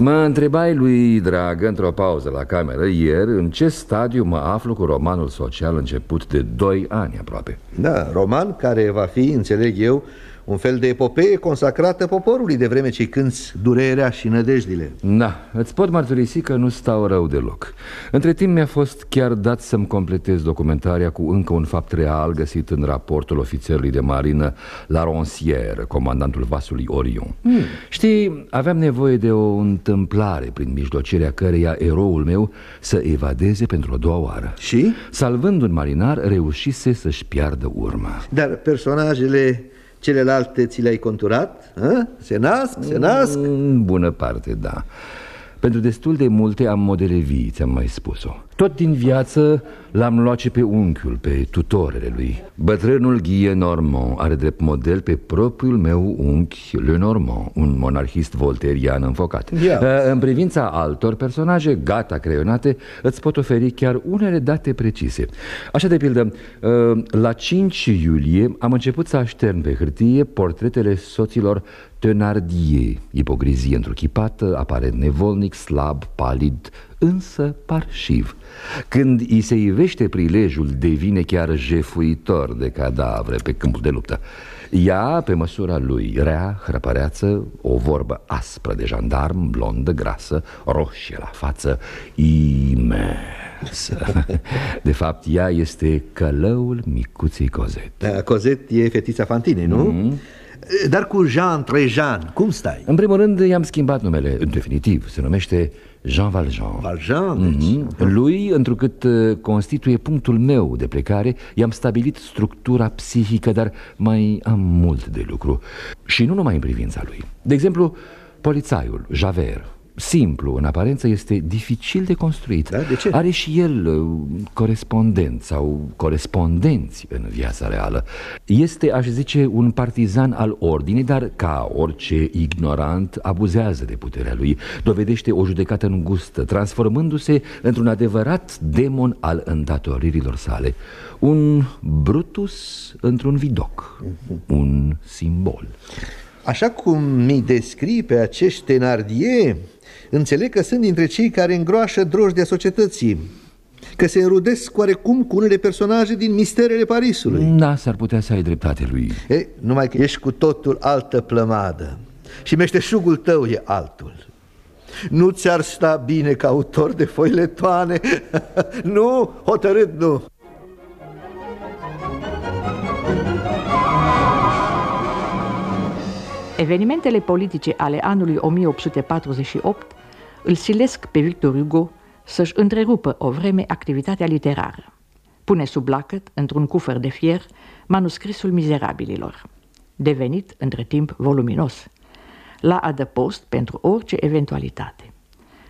Mă întrebai lui Dragă într-o pauză la cameră ieri în ce stadiu mă aflu cu romanul social început de 2 ani aproape. Da, roman care va fi, înțeleg eu, un fel de epopee consacrată poporului de vreme ce cânți durerea și nădejdile. Da, îți pot mărturisi că nu stau rău deloc. Între timp mi-a fost chiar dat să-mi completez documentarea cu încă un fapt real găsit în raportul ofițerului de marină La Roncière, comandantul vasului Orion. Mm. Știi, aveam nevoie de o întâmplare prin mijlocirea căreia eroul meu să evadeze pentru a doua oară. Și? Salvând un marinar, reușise să-și piardă urma. Dar personajele Celelalte ți le-ai conturat? A? Se nasc, se nasc? În bună parte, da Pentru destul de multe am modele vii, ți-am mai spus-o Tot din viață l-am luat pe unchiul, pe tutorele lui. Bătrânul Guy Normand are drept model pe propriul meu unchi Le Normand Un monarhist volterian înfocat. Ia. În privința altor personaje gata creionate Îți pot oferi chiar unele date precise. Așa de pildă, la 5 iulie am început să aștern pe hârtie portretele soților Thenardier. Ipocrizie întruchipată, aparent nevolnic, slab, palid, însă parșiv Când îi se ivește prilejul, devine chiar jefuitor de cadavre pe câmpul de luptă ea, pe măsura lui, rea, hrăpăreață, o vorbă aspră de jandarm, blondă, grasă, roșie la față, imensă De fapt, ea este călăul micuței Cozet da, Cozet e fetița Fantinei, nu? Mm -hmm. Dar cu Jean Trejean, cum stai? În primul rând i-am schimbat numele, în definitiv, se numește Jean Valjean. Valjean, deci mm -hmm. Lui, întrucât uh, constituie punctul meu de plecare I-am stabilit structura psihică, dar mai am mult de lucru. Și nu numai în privința lui. De exemplu, polițaiul, Javert simplu în aparență este dificil de construit. Da? de ce? Are și el uh, corespondent sau corespondenți în viața reală. Este, aș zice, un partizan al ordinii Dar ca orice ignorant abuzează de puterea lui. Dovedește o judecată îngustă Transformându-se într-un adevărat demon al îndatoririlor sale. Un Brutus într-un vidoc Un simbol. Așa cum mi descrii pe acești Thenardier Înțeleg că sunt dintre cei care îngroașă drojdea societății, că se înrudesc oarecum cu unele personaje din misterele Parisului. Da, s-ar putea să ai dreptate lui. E, numai că ești cu totul altă plămadă și meșteșugul tău e altul. Nu ți-ar sta bine ca autor de foiletoane? nu, hotărât nu. Evenimentele politice ale anului 1848 îl silesc pe Victor Hugo să-și întrerupă o vreme activitatea literară. Pune sub lacăt, într-un cufăr de fier, manuscrisul mizerabililor, devenit între timp voluminos, la adăpost pentru orice eventualitate.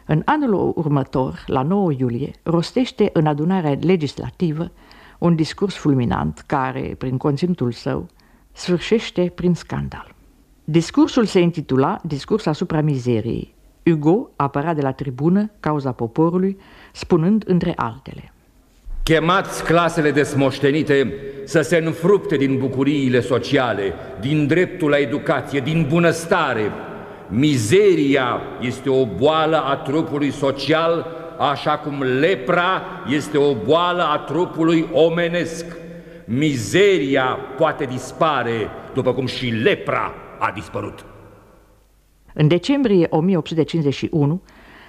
În anul următor, la 9 iulie, rostește în adunarea legislativă un discurs fulminant care, prin conținutul său, sfârșește prin scandal. Discursul se intitula Discurs asupra mizeriei. Hugo apăra de la tribună cauza poporului, spunând între altele. Chemați clasele desmoștenite să se înfrupte din bucuriile sociale, din dreptul la educație, din bunăstare. Mizeria este o boală a trupului social, așa cum lepra este o boală a trupului omenesc. Mizeria poate dispare, după cum și lepra a dispărut. În decembrie 1851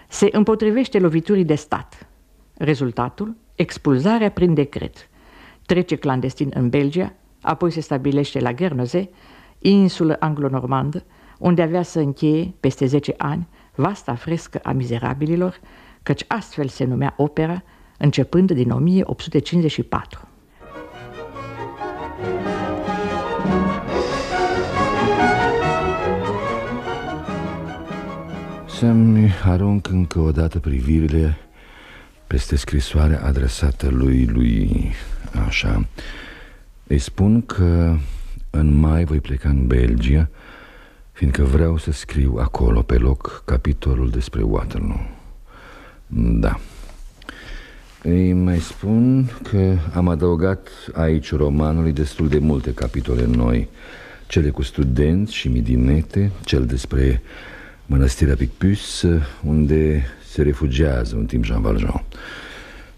se împotrivește loviturii de stat. Rezultatul? Expulzarea prin decret. Trece clandestin în Belgia, apoi se stabilește la Guernesey, insulă anglo-normandă, unde avea să încheie, peste 10 ani, vasta frescă a mizerabililor, căci astfel se numea opera, începând din 1854. Să-mi arunc încă o dată privirile peste scrisoarea adresată lui lui Așa. Îi spun că în mai voi pleca în Belgia Fiindcă vreau să scriu acolo pe loc capitolul despre Waterloo. Da. Îi mai spun că am adăugat aici romanului destul de multe capitole noi. Cele cu studenți și midinete Cel despre mănăstirea Picpus Unde se refugiază un timp Jean Valjean.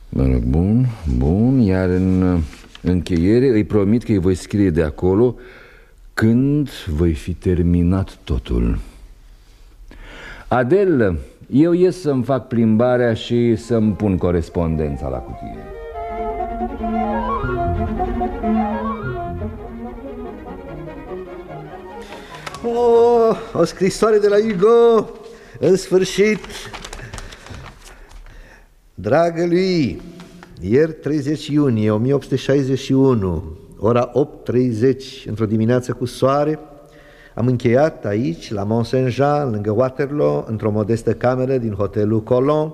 Mă rog, bun, bun Iar în încheiere îi promit că îi voi scrie de acolo Când voi fi terminat totul. Adel, eu ies să-mi fac plimbarea și să-mi pun corespondența la cutie Oh, o scrisoare de la Hugo. În sfârșit Dragă lui Ieri 30 iunie 1861 Ora 8.30 Într-o dimineață cu soare Am încheiat aici, la Mont Saint-Jean Lângă Waterloo Într-o modestă cameră din hotelul Colon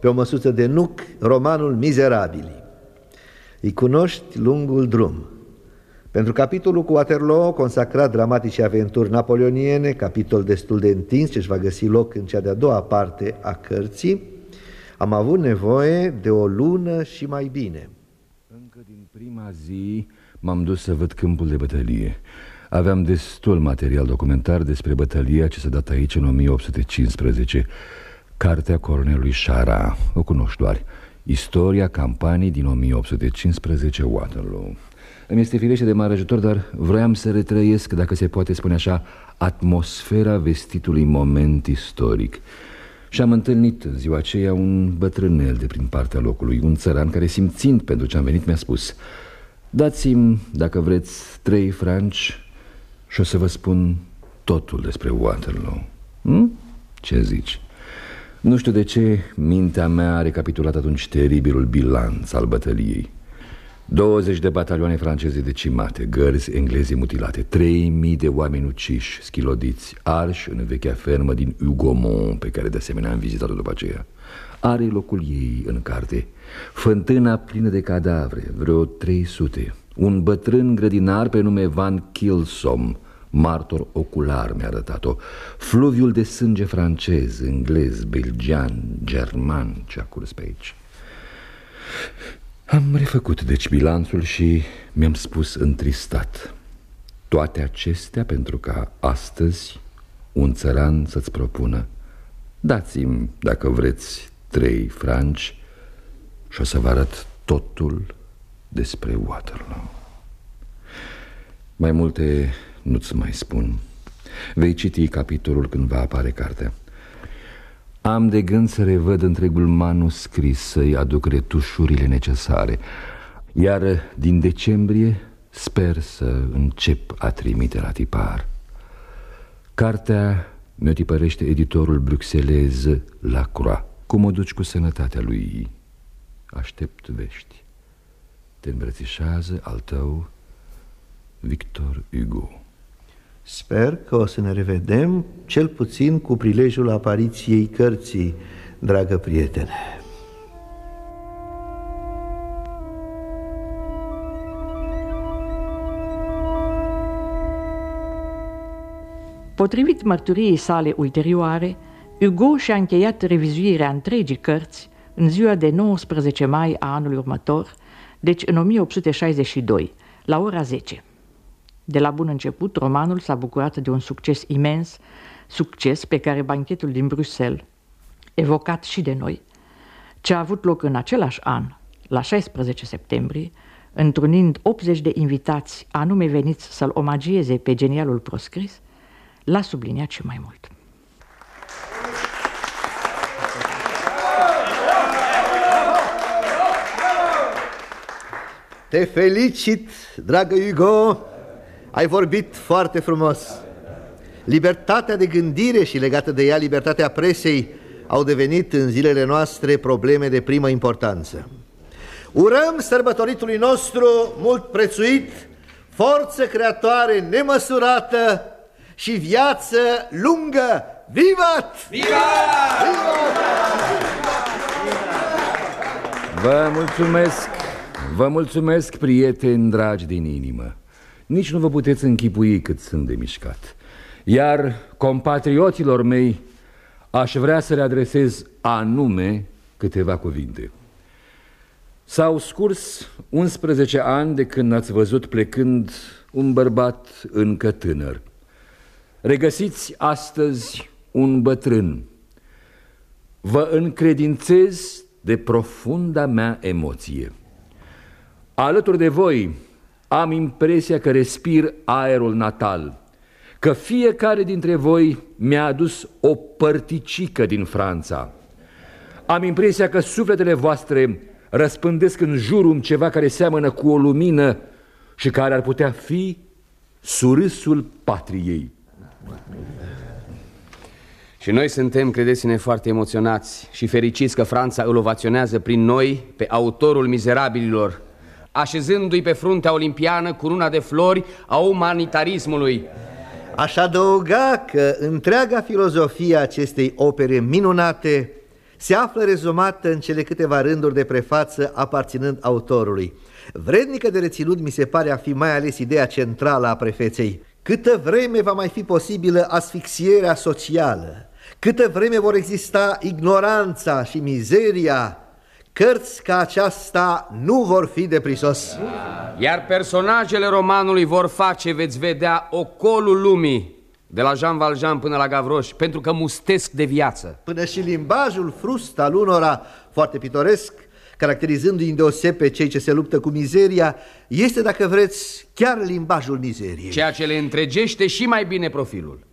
Pe o măsuță de nuc Romanul Miserabili Îi cunoști lungul drum pentru capitolul cu Waterloo, consacrat dramatice aventuri napoleoniene, capitol destul de întins ce își va găsi loc în cea de-a doua parte a cărții, am avut nevoie de o lună și mai bine. Încă din prima zi m-am dus să văd câmpul de bătălie. Aveam destul material documentar despre bătălia ce s-a dat aici în 1815. Cartea coronelului Șara, o cunoști doar. Istoria campanii din 1815 Waterloo. Îmi este firește de mare ajutor, dar vroiam să retrăiesc, dacă se poate spune așa, atmosfera vestitului moment istoric. Și am întâlnit în ziua aceea un bătrânel de prin partea locului, un țăran care, simțind pentru ce am venit, mi-a spus Dați-mi, dacă vreți, trei franci și o să vă spun totul despre Waterloo. Hm? Ce zici? Nu știu de ce mintea mea a recapitulat atunci teribilul bilanț al bătăliei. 20 de batalioane franceze decimate, gărzi engleze mutilate, 3000 de oameni uciși, schilodiți, arși în vechea fermă din Hugomont, pe care de asemenea am vizitat-o după aceea. Are locul ei în carte, fântâna plină de cadavre, vreo 300, un bătrân grădinar pe nume Van Kilsom, martor ocular mi-a arătat-o, fluviul de sânge francez, englez, belgian, german ce a curs pe aici. Am refăcut deci bilanțul și mi-am spus întristat. Toate acestea pentru ca astăzi un țăran să-ți propună. Dați-mi, dacă vreți, trei franci și o să vă arăt totul despre Waterloo. Mai multe nu-ți mai spun. Vei citi capitolul când va apare cartea am de gând să revăd întregul manuscris Să-i aduc retușurile necesare. Iar din decembrie sper să încep a trimite la tipar. Cartea mi-o tipărește editorul bruxelez Lacroix Cum o duci cu sănătatea lui? Aștept vești. Te îmbrățișează al tău Victor Hugo Sper că o să ne revedem, cel puțin cu prilejul apariției cărții, dragă prietene. Potrivit mărturiei sale ulterioare, Hugo și-a încheiat revizuirea întregii cărți în ziua de 19 mai a anului următor, deci în 1862, la ora 10. De la bun început, romanul s-a bucurat de un succes imens, succes pe care banchetul din Bruxelles, evocat și de noi, ce a avut loc în același an, la 16 septembrie, întrunind 80 de invitați anume veniți să-l omagieze pe genialul proscris, l-a subliniat și mai mult. Te felicit, dragă Hugo, ai vorbit foarte frumos. Libertatea de gândire și legată de ea libertatea presei au devenit în zilele noastre probleme de primă importanță. Urăm sărbătoritului nostru mult prețuit, forță creatoare nemăsurată și viață lungă. Vivat! Vivat! Vă mulțumesc, vă mulțumesc, prieteni dragi din inimă. Nici nu vă puteți închipui cât sunt de mișcat. Iar compatriotilor mei aș vrea să le adresez anume câteva cuvinte. S-au scurs 11 ani de când ați văzut plecând un bărbat încă tânăr. Regăsiți astăzi un bătrân. Vă încredințez de profunda mea emoție. Alături de voi am impresia că respir aerul natal, că fiecare dintre voi mi-a adus o părticică din Franța. Am impresia că sufletele voastre răspândesc în jurul ceva care seamănă cu o lumină și care ar putea fi surâsul patriei. Și noi suntem, credeți-ne, foarte emoționați și fericiți că Franța îl ovaționează prin noi pe autorul mizerabililor, așezându-i pe fruntea olimpiană cu luna de flori a umanitarismului. Aș adăuga că întreaga filozofie acestei opere minunate se află rezumată în cele câteva rânduri de prefață aparținând autorului. Vrednică de reținut mi se pare a fi mai ales ideea centrală a prefeței. Câtă vreme va mai fi posibilă asfixierea socială, câtă vreme vor exista ignoranța și mizeria, cărți ca aceasta nu vor fi de prisos. Iar personajele romanului vor face, veți vedea, ocolul lumii, de la Jean Valjean până la Gavroș, pentru că mustesc de viață. Până și limbajul frust al unora, foarte pitoresc, caracterizându-i îndeoseb pe cei ce se luptă cu mizeria, este, dacă vreți, chiar limbajul mizeriei. Ceea ce le întregește și mai bine profilul.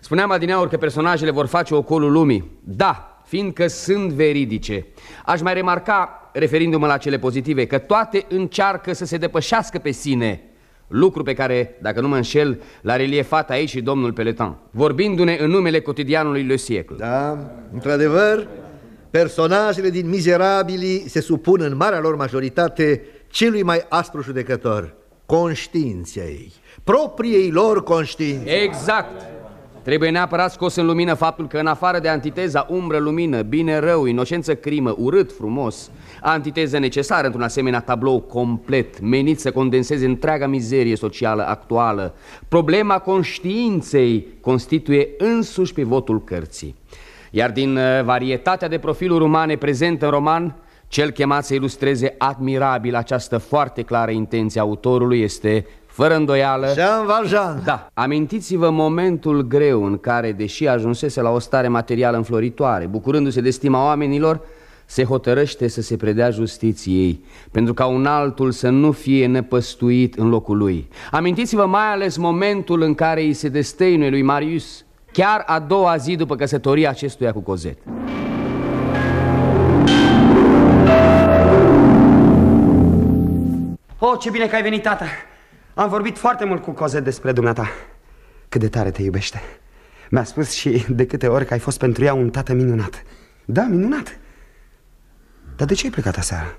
Spuneam adineauri că personajele vor face ocolul lumii. Da, fiindcă sunt veridice. Aș mai remarca, referindu-mă la cele pozitive, că toate încearcă să se depășească pe sine, lucru pe care, dacă nu mă înșel, l-a reliefat aici și domnul Peletan, vorbindu-ne în numele cotidianului Le Siècle. Da, într-adevăr, personajele din Mizerabili se supun în marea lor majoritate celui mai aspru judecător, conștiinței, propriei lor conștiințe. Exact! Trebuie neapărat scos în lumină faptul că în afară de antiteza umbră-lumină, bine-rău, inocență-crimă, urât-frumos, antiteză necesară într-un asemenea tablou complet, menit să condenseze întreaga mizerie socială actuală, problema conștiinței constituie însuși pivotul cărții. Iar din uh, varietatea de profiluri umane prezent în roman, cel chemat să ilustreze admirabil această foarte clară intenție autorului este fără îndoială... Jean Valjean. Da. Amintiți-vă momentul greu în care, deși ajunsese la o stare materială înfloritoare, bucurându-se de stima oamenilor, se hotărăște să se predea justiției, pentru ca un altul să nu fie nepăstuit în locul lui. Amintiți-vă mai ales momentul în care îi se destăinuie lui Marius, chiar a doua zi după căsătoria acestuia cu Cozet. Oh, ce bine că ai venit, tata! Am vorbit foarte mult cu Cozet despre dumneata. Cât de tare te iubește. Mi-a spus și de câte ori că ai fost pentru ea un tată minunat Da, minunat Dar de ce ai plecat aseară?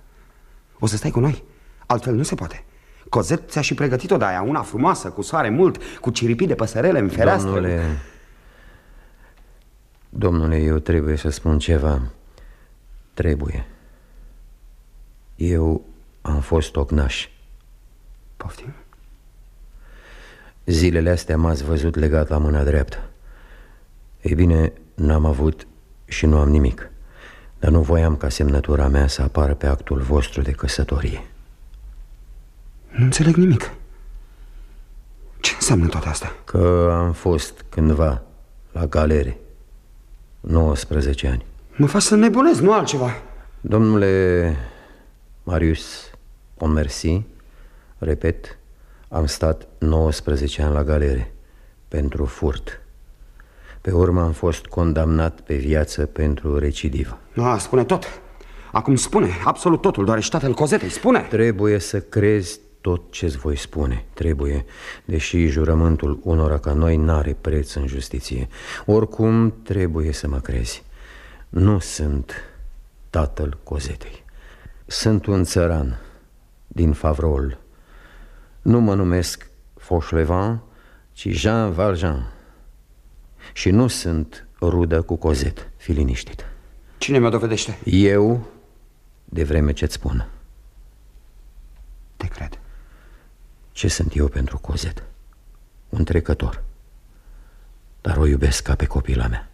O să stai cu noi? Altfel nu se poate Cozet ți-a și pregătit-o de aia Una frumoasă, cu soare mult Cu ciripii de păsărele în fereastră Domnule, domnule, eu trebuie să spun ceva Trebuie Eu am fost ocnaș Poftim? Zilele astea m-ați văzut legat la mâna dreaptă. Ei bine, n-am avut și nu am nimic. Dar nu voiam ca semnătura mea să apară pe actul vostru de căsătorie. Nu înțeleg nimic. Ce înseamnă toate astea? Că am fost cândva la galere. 19 ani. Mă faci să nebunez, nu altceva. Domnule Marius Pomersi, repet, am stat 19 ani la galere pentru furt. Pe urmă am fost condamnat pe viață pentru recidivă. Nu, spune tot. Acum spune, absolut totul, doar ești tatăl cozetei, spune. Trebuie să crezi tot ce-ți voi spune. Trebuie, deși jurământul unora ca noi n-are preț în justiție. Oricum, trebuie să mă crezi. Nu sunt tatăl cozetei. Sunt un țăran din Favrol. Nu mă numesc Fauchelevent, ci Jean Valjean. Și nu sunt rudă cu Cozet, fi liniștit. Cine mi-o dovedește? Eu, de vreme ce-ți spun. Te cred. Ce sunt eu pentru Cozet? Un trecător. Dar o iubesc ca pe copila mea.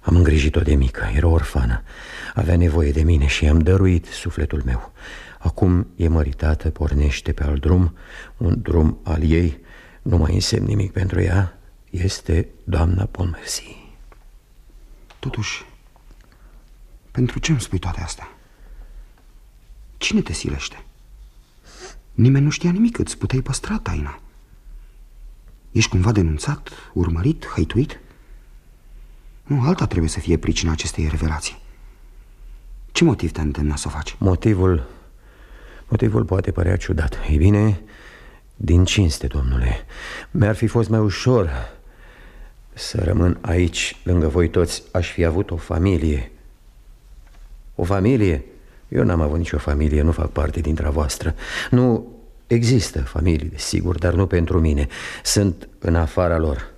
Am îngrijit-o de mică, era orfană Avea nevoie de mine și i-am dăruit sufletul meu Acum e măritată, pornește pe alt drum Un drum al ei Nu mai însemn nimic pentru ea Este doamna Ponmersi Totuși, pentru ce îmi spui toate astea? Cine te silește? Nimeni nu știa nimic, îți puteai păstra taina Ești cumva denunțat, urmărit, hăituit? Nu, alta trebuie să fie pricina acestei revelații Ce motiv te îndemna să o faci? Motivul... Motivul poate părea ciudat. Ei bine, din cinste, domnule. Mi-ar fi fost mai ușor să rămân aici lângă voi toți. Aș fi avut o familie. O familie? Eu n-am avut nicio familie, nu fac parte dintre a voastră. Nu există familie, desigur, dar nu pentru mine. Sunt în afara lor.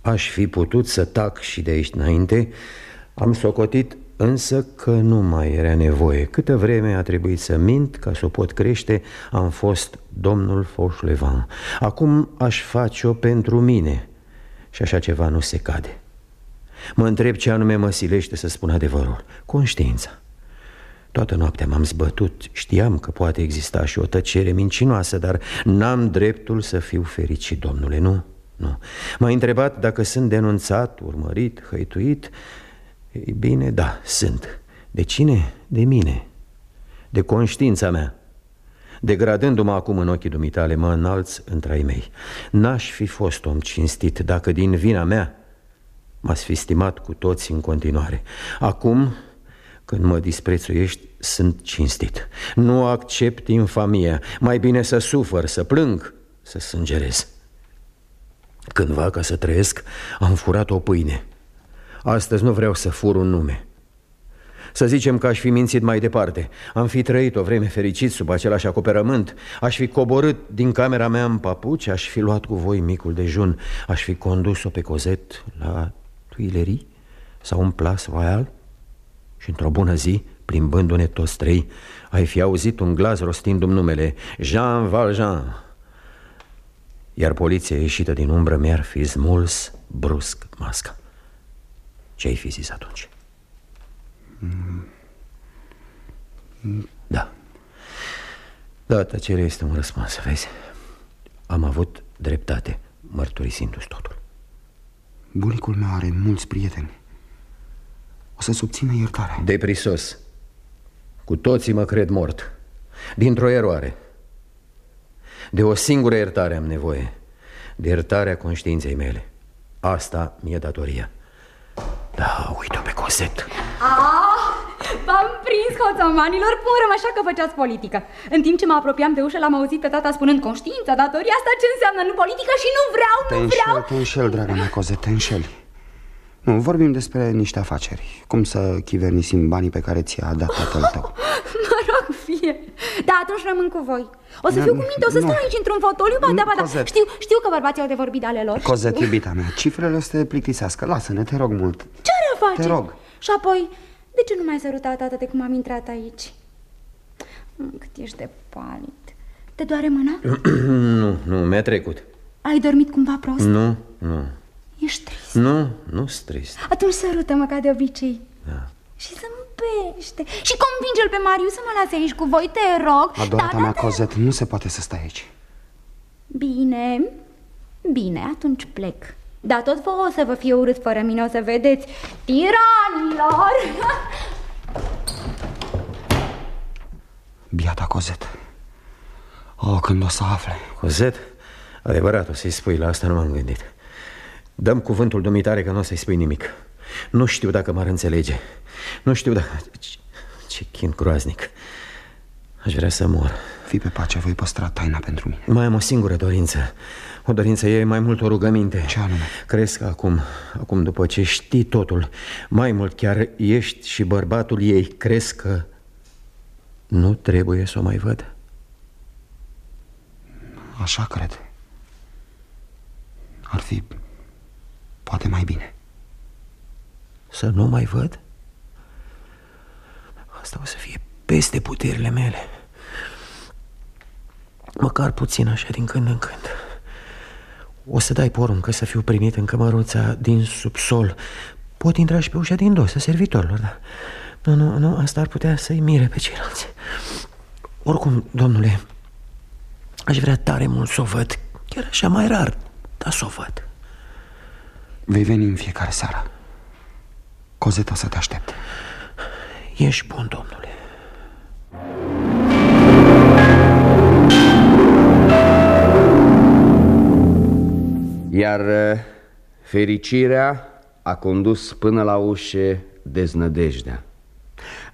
Aș fi putut să tac și de aici înainte. Am socotit însă că nu mai era nevoie Câtă vreme a trebuit să mint ca să o pot crește Am fost domnul Fauchelevent Acum aș face-o pentru mine Și așa ceva nu se cade Mă întreb ce anume mă silește să spun adevărul Conștiința Toată noaptea m-am zbătut Știam că poate exista și o tăcere mincinoasă Dar n-am dreptul să fiu fericit, domnule, nu? Nu. M-a întrebat dacă sunt denunțat, urmărit, hăituit Ei bine, da, sunt. De cine? De mine. De conștiința mea. Degradându-mă acum în ochii dumitale, mă înalț între ai mei. N-aș fi fost om cinstit dacă din vina mea M-ați fi stimat cu toți în continuare. Acum, când mă disprețuiești, sunt cinstit. Nu accept infamia. Mai bine să sufăr, să plâng, să sângerez. Cândva, ca să trăiesc, am furat o pâine Astăzi nu vreau să fur un nume. Să zicem că aș fi mințit mai departe. Am fi trăit o vreme fericit sub același acoperământ. Aș fi coborât din camera mea în papuci Aș fi luat cu voi micul dejun. Aș fi condus-o pe Cozet la Tuilerii Sau în Plas Royal Și într-o bună zi, plimbându-ne toți trei Ai fi auzit un glas rostindu-mi numele. Jean Valjean. Iar poliția ieșită din umbră mi-ar fi smuls brusc masca Ce-ai fi zis atunci? Da. Da, tăcerea este un răspuns, vezi? Am avut dreptate mărturisindu-ți totul. Bunicul meu are mulți prieteni. O să subțină iertarea. Deprisos. Cu toții mă cred mort. Dintr-o eroare. De o singură iertare am nevoie. De iertarea conștiinței mele. Asta mi-e datoria Da, uite-o pe Cosette Ah, V-am prins, hoțomanilor, purăm așa că făceați politică. În timp ce mă apropiam de ușă, l-am auzit pe tata spunând conștiința, datoria asta ce înseamnă nu politică și nu vreau, nu Te vreau. înșel, te înșel, draga mea, Coze, te înșeli. Nu, vorbim despre niște afaceri. Cum să chivernisim banii pe care ți-a dat tatăl tău. Mă rog, fie. Da, atunci rămân cu voi. O să fiu cu minte, o să Nu. stau aici într-un fotoliu, ba da, ba da. Cozet. Știu, știu că bărbații au de vorbit de ale lor. Cozet, iubita mea, cifrele o să te plictisească. Lasă-ne, te rog mult. Ce are a face? Te rog. Și apoi, de ce nu mai sărutat tată de cum am intrat aici? Mm, Cât ești de palid. Te doare mâna? nu, nu, mi-a trecut Ai dormit cumva prost? Nu, nu, Ești trist. nu, nu trist Atunci sărută-mă ca de obicei. Da. Și zâmbește. Și convinge-l pe Marius să mă lase aici cu voi, te rog. Adorata mea, Cozet, nu se poate să stai aici. Bine, bine, atunci plec. Dar tot vouă o să vă fie urât fără mine, o să vedeți. Tiranilor! Biata Cozet. Oh, când o să afle. Cozet, adevărat, o să-i spui, la asta nu m-am gândit Dăm cuvântul dumitare că nu o să-i spui nimic Nu știu dacă m-ar înțelege Nu știu dacă... Ce, ce chin groaznic Aș vrea să mor Fii pe pace, voi păstra taina pentru mine Mai am o singură dorință O dorință e mai mult o rugăminte Ce anume? Crezi că acum, acum după ce știi totul Mai mult chiar ești și bărbatul ei Crezi că nu trebuie să o mai văd? Așa cred. Ar fi poate mai bine. Să nu mai văd? Asta o să fie peste puterile mele. Măcar puțin așa din când în când. O să dai poruncă să fiu primit în cămăruța din subsol. Pot intra și pe ușa din dos, a servitorilor, dar Nu, nu, nu, asta ar putea să-i mire pe ceilalți. Oricum, domnule, aș vrea tare mult să o văd. Chiar așa mai rar, dar să o văd. Vei veni în fiecare seară. Cozet o să te aștepte. Ești bun, domnule Iar uh, fericirea a condus până la ușe deznădejdea.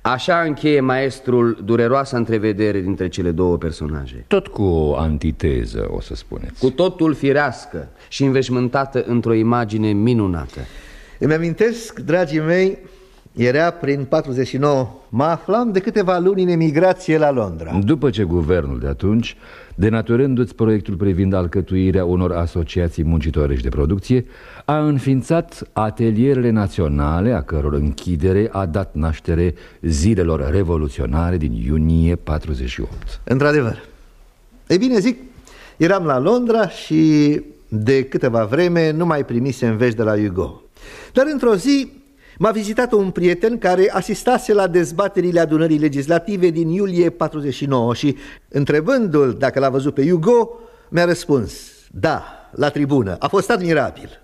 Așa încheie maestrul dureroasa întrevedere dintre cele două personaje. Tot cu o antiteză, o să spuneți. Cu totul firească și înveșmântată într-o imagine minunată. Îmi amintesc, dragii mei, era prin 49. Mă aflam de câteva luni în emigrație la Londra. După ce guvernul de atunci, denaturându-ți proiectul privind alcătuirea unor asociații muncitorești de producție, a înființat atelierele naționale, a căror închidere a dat naștere zilelor revoluționare din iunie 48. Într-adevăr. Ei bine, zic, eram la Londra și de câteva vreme nu mai primisem vești de la Hugo. Dar într-o zi m-a vizitat un prieten care asistase la dezbaterile adunării legislative din iulie 49 și, întrebându-l dacă l-a văzut pe Hugo, mi-a răspuns, da, la tribună, a fost admirabil.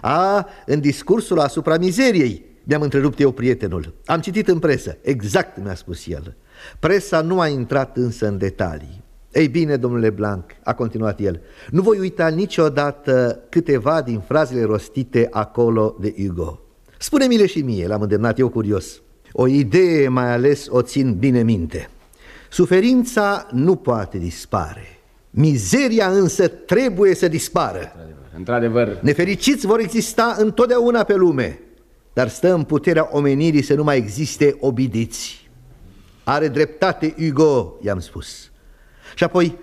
A, în discursul asupra mizeriei, mi-am întrerupt eu prietenul. Am citit în presă, exact mi-a spus el. Presa nu a intrat însă în detalii. Ei bine, domnule Blanc, a continuat el, nu voi uita niciodată câteva din frazele rostite acolo de Hugo. Spune-mi-le și mie, l-am îndemnat eu curios. O idee mai ales o țin bine minte. Suferința nu poate dispare. Mizeria însă trebuie să dispară. Într-adevăr. Nefericiți vor exista întotdeauna pe lume, dar stă în puterea omenirii să nu mai existe obidiți. Are dreptate Hugo, i-am spus. Și apoi,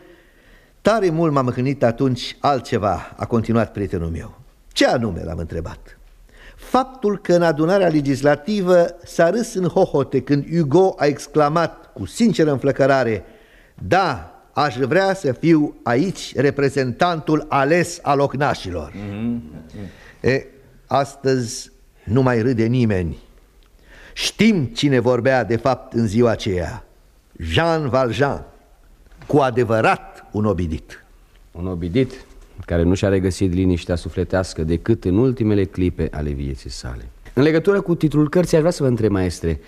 tare mult m-am mâhnit atunci altceva, a continuat prietenul meu. Ce anume l-am întrebat? Faptul că în adunarea legislativă s-a râs în hohote când Hugo a exclamat cu sinceră înflăcărare Da, aș vrea să fiu aici reprezentantul ales al ocnașilor. E, astăzi nu mai râde nimeni. Știm cine vorbea de fapt în ziua aceea. Jean Valjean Cu adevărat un obidit. Un obidit care nu și-a regăsit liniștea sufletească decât în ultimele clipe ale vieții sale. În legătură cu titlul cărții, aș vrea să vă întreb, maestre,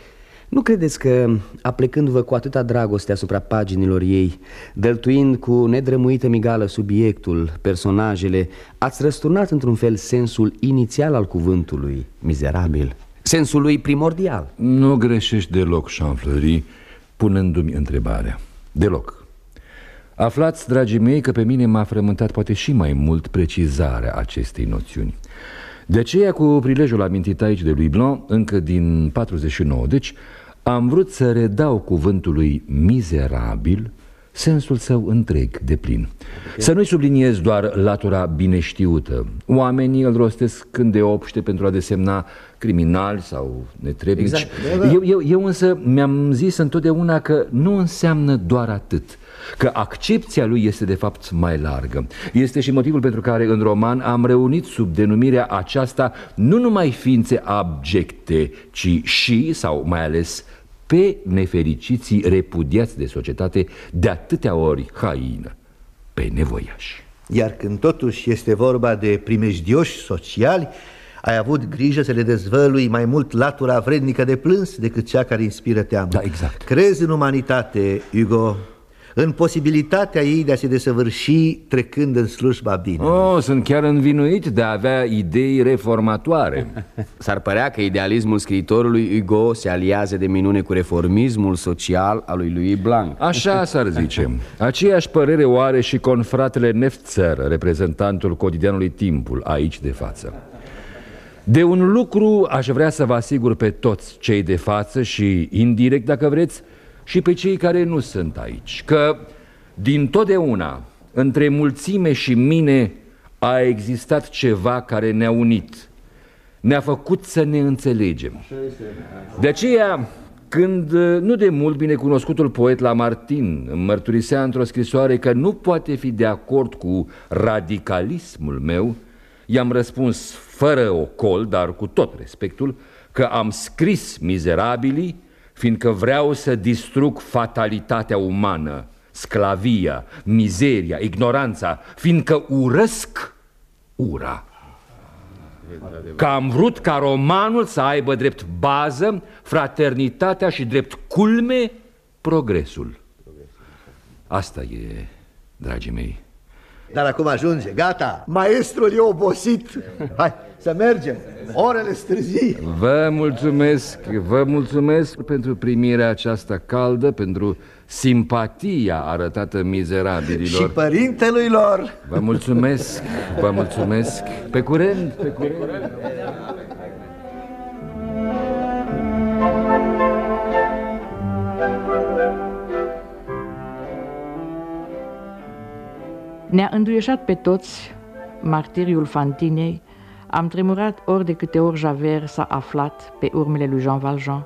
nu credeți că, aplecându-vă cu atâta dragoste asupra paginilor ei, dăltuind cu nedrămuită migală subiectul, personajele, ați răsturnat într-un fel sensul inițial al cuvântului, mizerabil? sensul lui primordial Nu greșești deloc, Champfleury, punându-mi întrebarea Deloc Aflați, dragii mei, că pe mine m-a frământat poate și mai mult precizarea acestei noțiuni. De aceea, cu prilejul amintit aici de lui Blanc, încă din 49 Deci, am vrut să redau cuvântului mizerabil sensul său întreg, de plin. Să nu-i subliniez doar latura bineștiută. Oamenii îl rostesc când de obște pentru a desemna criminali sau netrebnici Exact. eu, eu, eu însă mi-am zis întotdeauna că nu înseamnă doar atât Că accepția lui este de fapt mai largă Este și motivul pentru care în roman am reunit sub denumirea aceasta Nu numai ființe abjecte, ci și, sau mai ales pe nefericiții repudiați de societate de atâtea ori haină, pe nevoiași. Iar când totuși este vorba de primejdioși sociali, ai avut grijă să le dezvălui mai mult latura vrednică de plâns decât cea care inspiră teamă. Da, exact. Crezi în umanitate, Hugo, în posibilitatea ei de a se desăvârși trecând în slujba bine. Oh, sunt chiar învinuit de a avea idei reformatoare. S-ar părea că idealismul scriitorului Hugo se aliază de minune cu reformismul social al lui Louis Blanc Așa s-ar zice. Aceeași părere o are și confratele Neftzer, reprezentantul cotidianului Timpul, aici de față. De un lucru aș vrea să vă asigur pe toți cei de față și indirect, dacă vreți, și pe cei care nu sunt aici, că din totdeauna, între mulțime și mine, a existat ceva care ne-a unit, ne-a făcut să ne înțelegem. De aceea, când nu de mult binecunoscutul poet Lamartin îmi mărturisea într-o scrisoare că nu poate fi de acord cu radicalismul meu, i-am răspuns fără ocol, dar cu tot respectul, că am scris mizerabilii fiindcă vreau să distrug fatalitatea umană, sclavia, mizeria, ignoranța, fiindcă urăsc ura. Că am vrut ca romanul să aibă drept bază fraternitatea și drept culme progresul. Asta e, dragii mei. Dar acum ajunge, gata, maestrul e obosit Hai, să mergem, orele strâzii Vă mulțumesc, vă mulțumesc pentru primirea aceasta caldă, pentru simpatia arătată mizerabililor. Și părintelui lor Vă mulțumesc, vă mulțumesc. Pe curând, pe curând. Ne-a înduieșat pe toți martiriul Fantinei, am tremurat ori de câte ori Javert s-a aflat pe urmele lui Jean Valjean.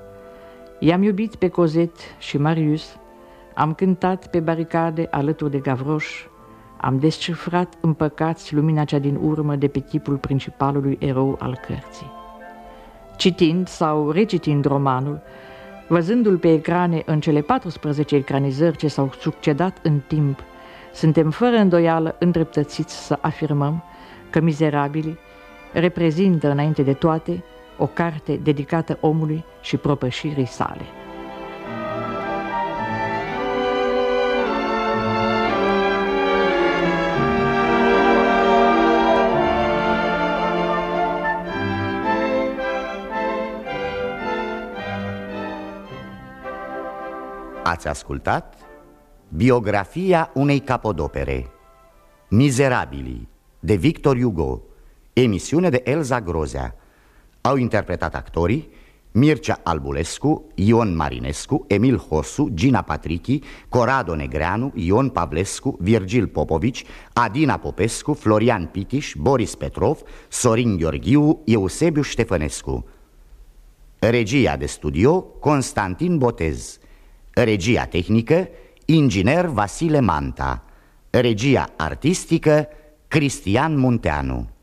I-am iubit pe Cosette și Marius, am cântat pe baricade alături de Gavroș, am descifrat împăcați lumina cea din urmă de pe tipul principalului erou al cărții. Citind sau recitind romanul, văzându-l pe ecrane în cele 14 ecranizări ce s-au succedat în timp, suntem fără îndoială îndreptățiți să afirmăm că Mizerabili reprezintă înainte de toate o carte dedicată omului și propășirii sale. Ați ascultat biografia unei capodopere Mizerabilii de Victor Hugo Emisiune de Elza Grozea. Au interpretat actorii Mircea Albulescu, Ion Marinescu, Emil Hosu, Gina Patrichi, Corado Negreanu, Ion Pavlescu, Virgil Popovici, Adina Popescu, Florian Pitiș, Boris Petrov, Sorin Gheorghiu, Eusebiu Ștefănescu. Regia de studio Constantin Botez. Regia tehnică Inginer Vasile Manta. Regia artistică Cristian Munteanu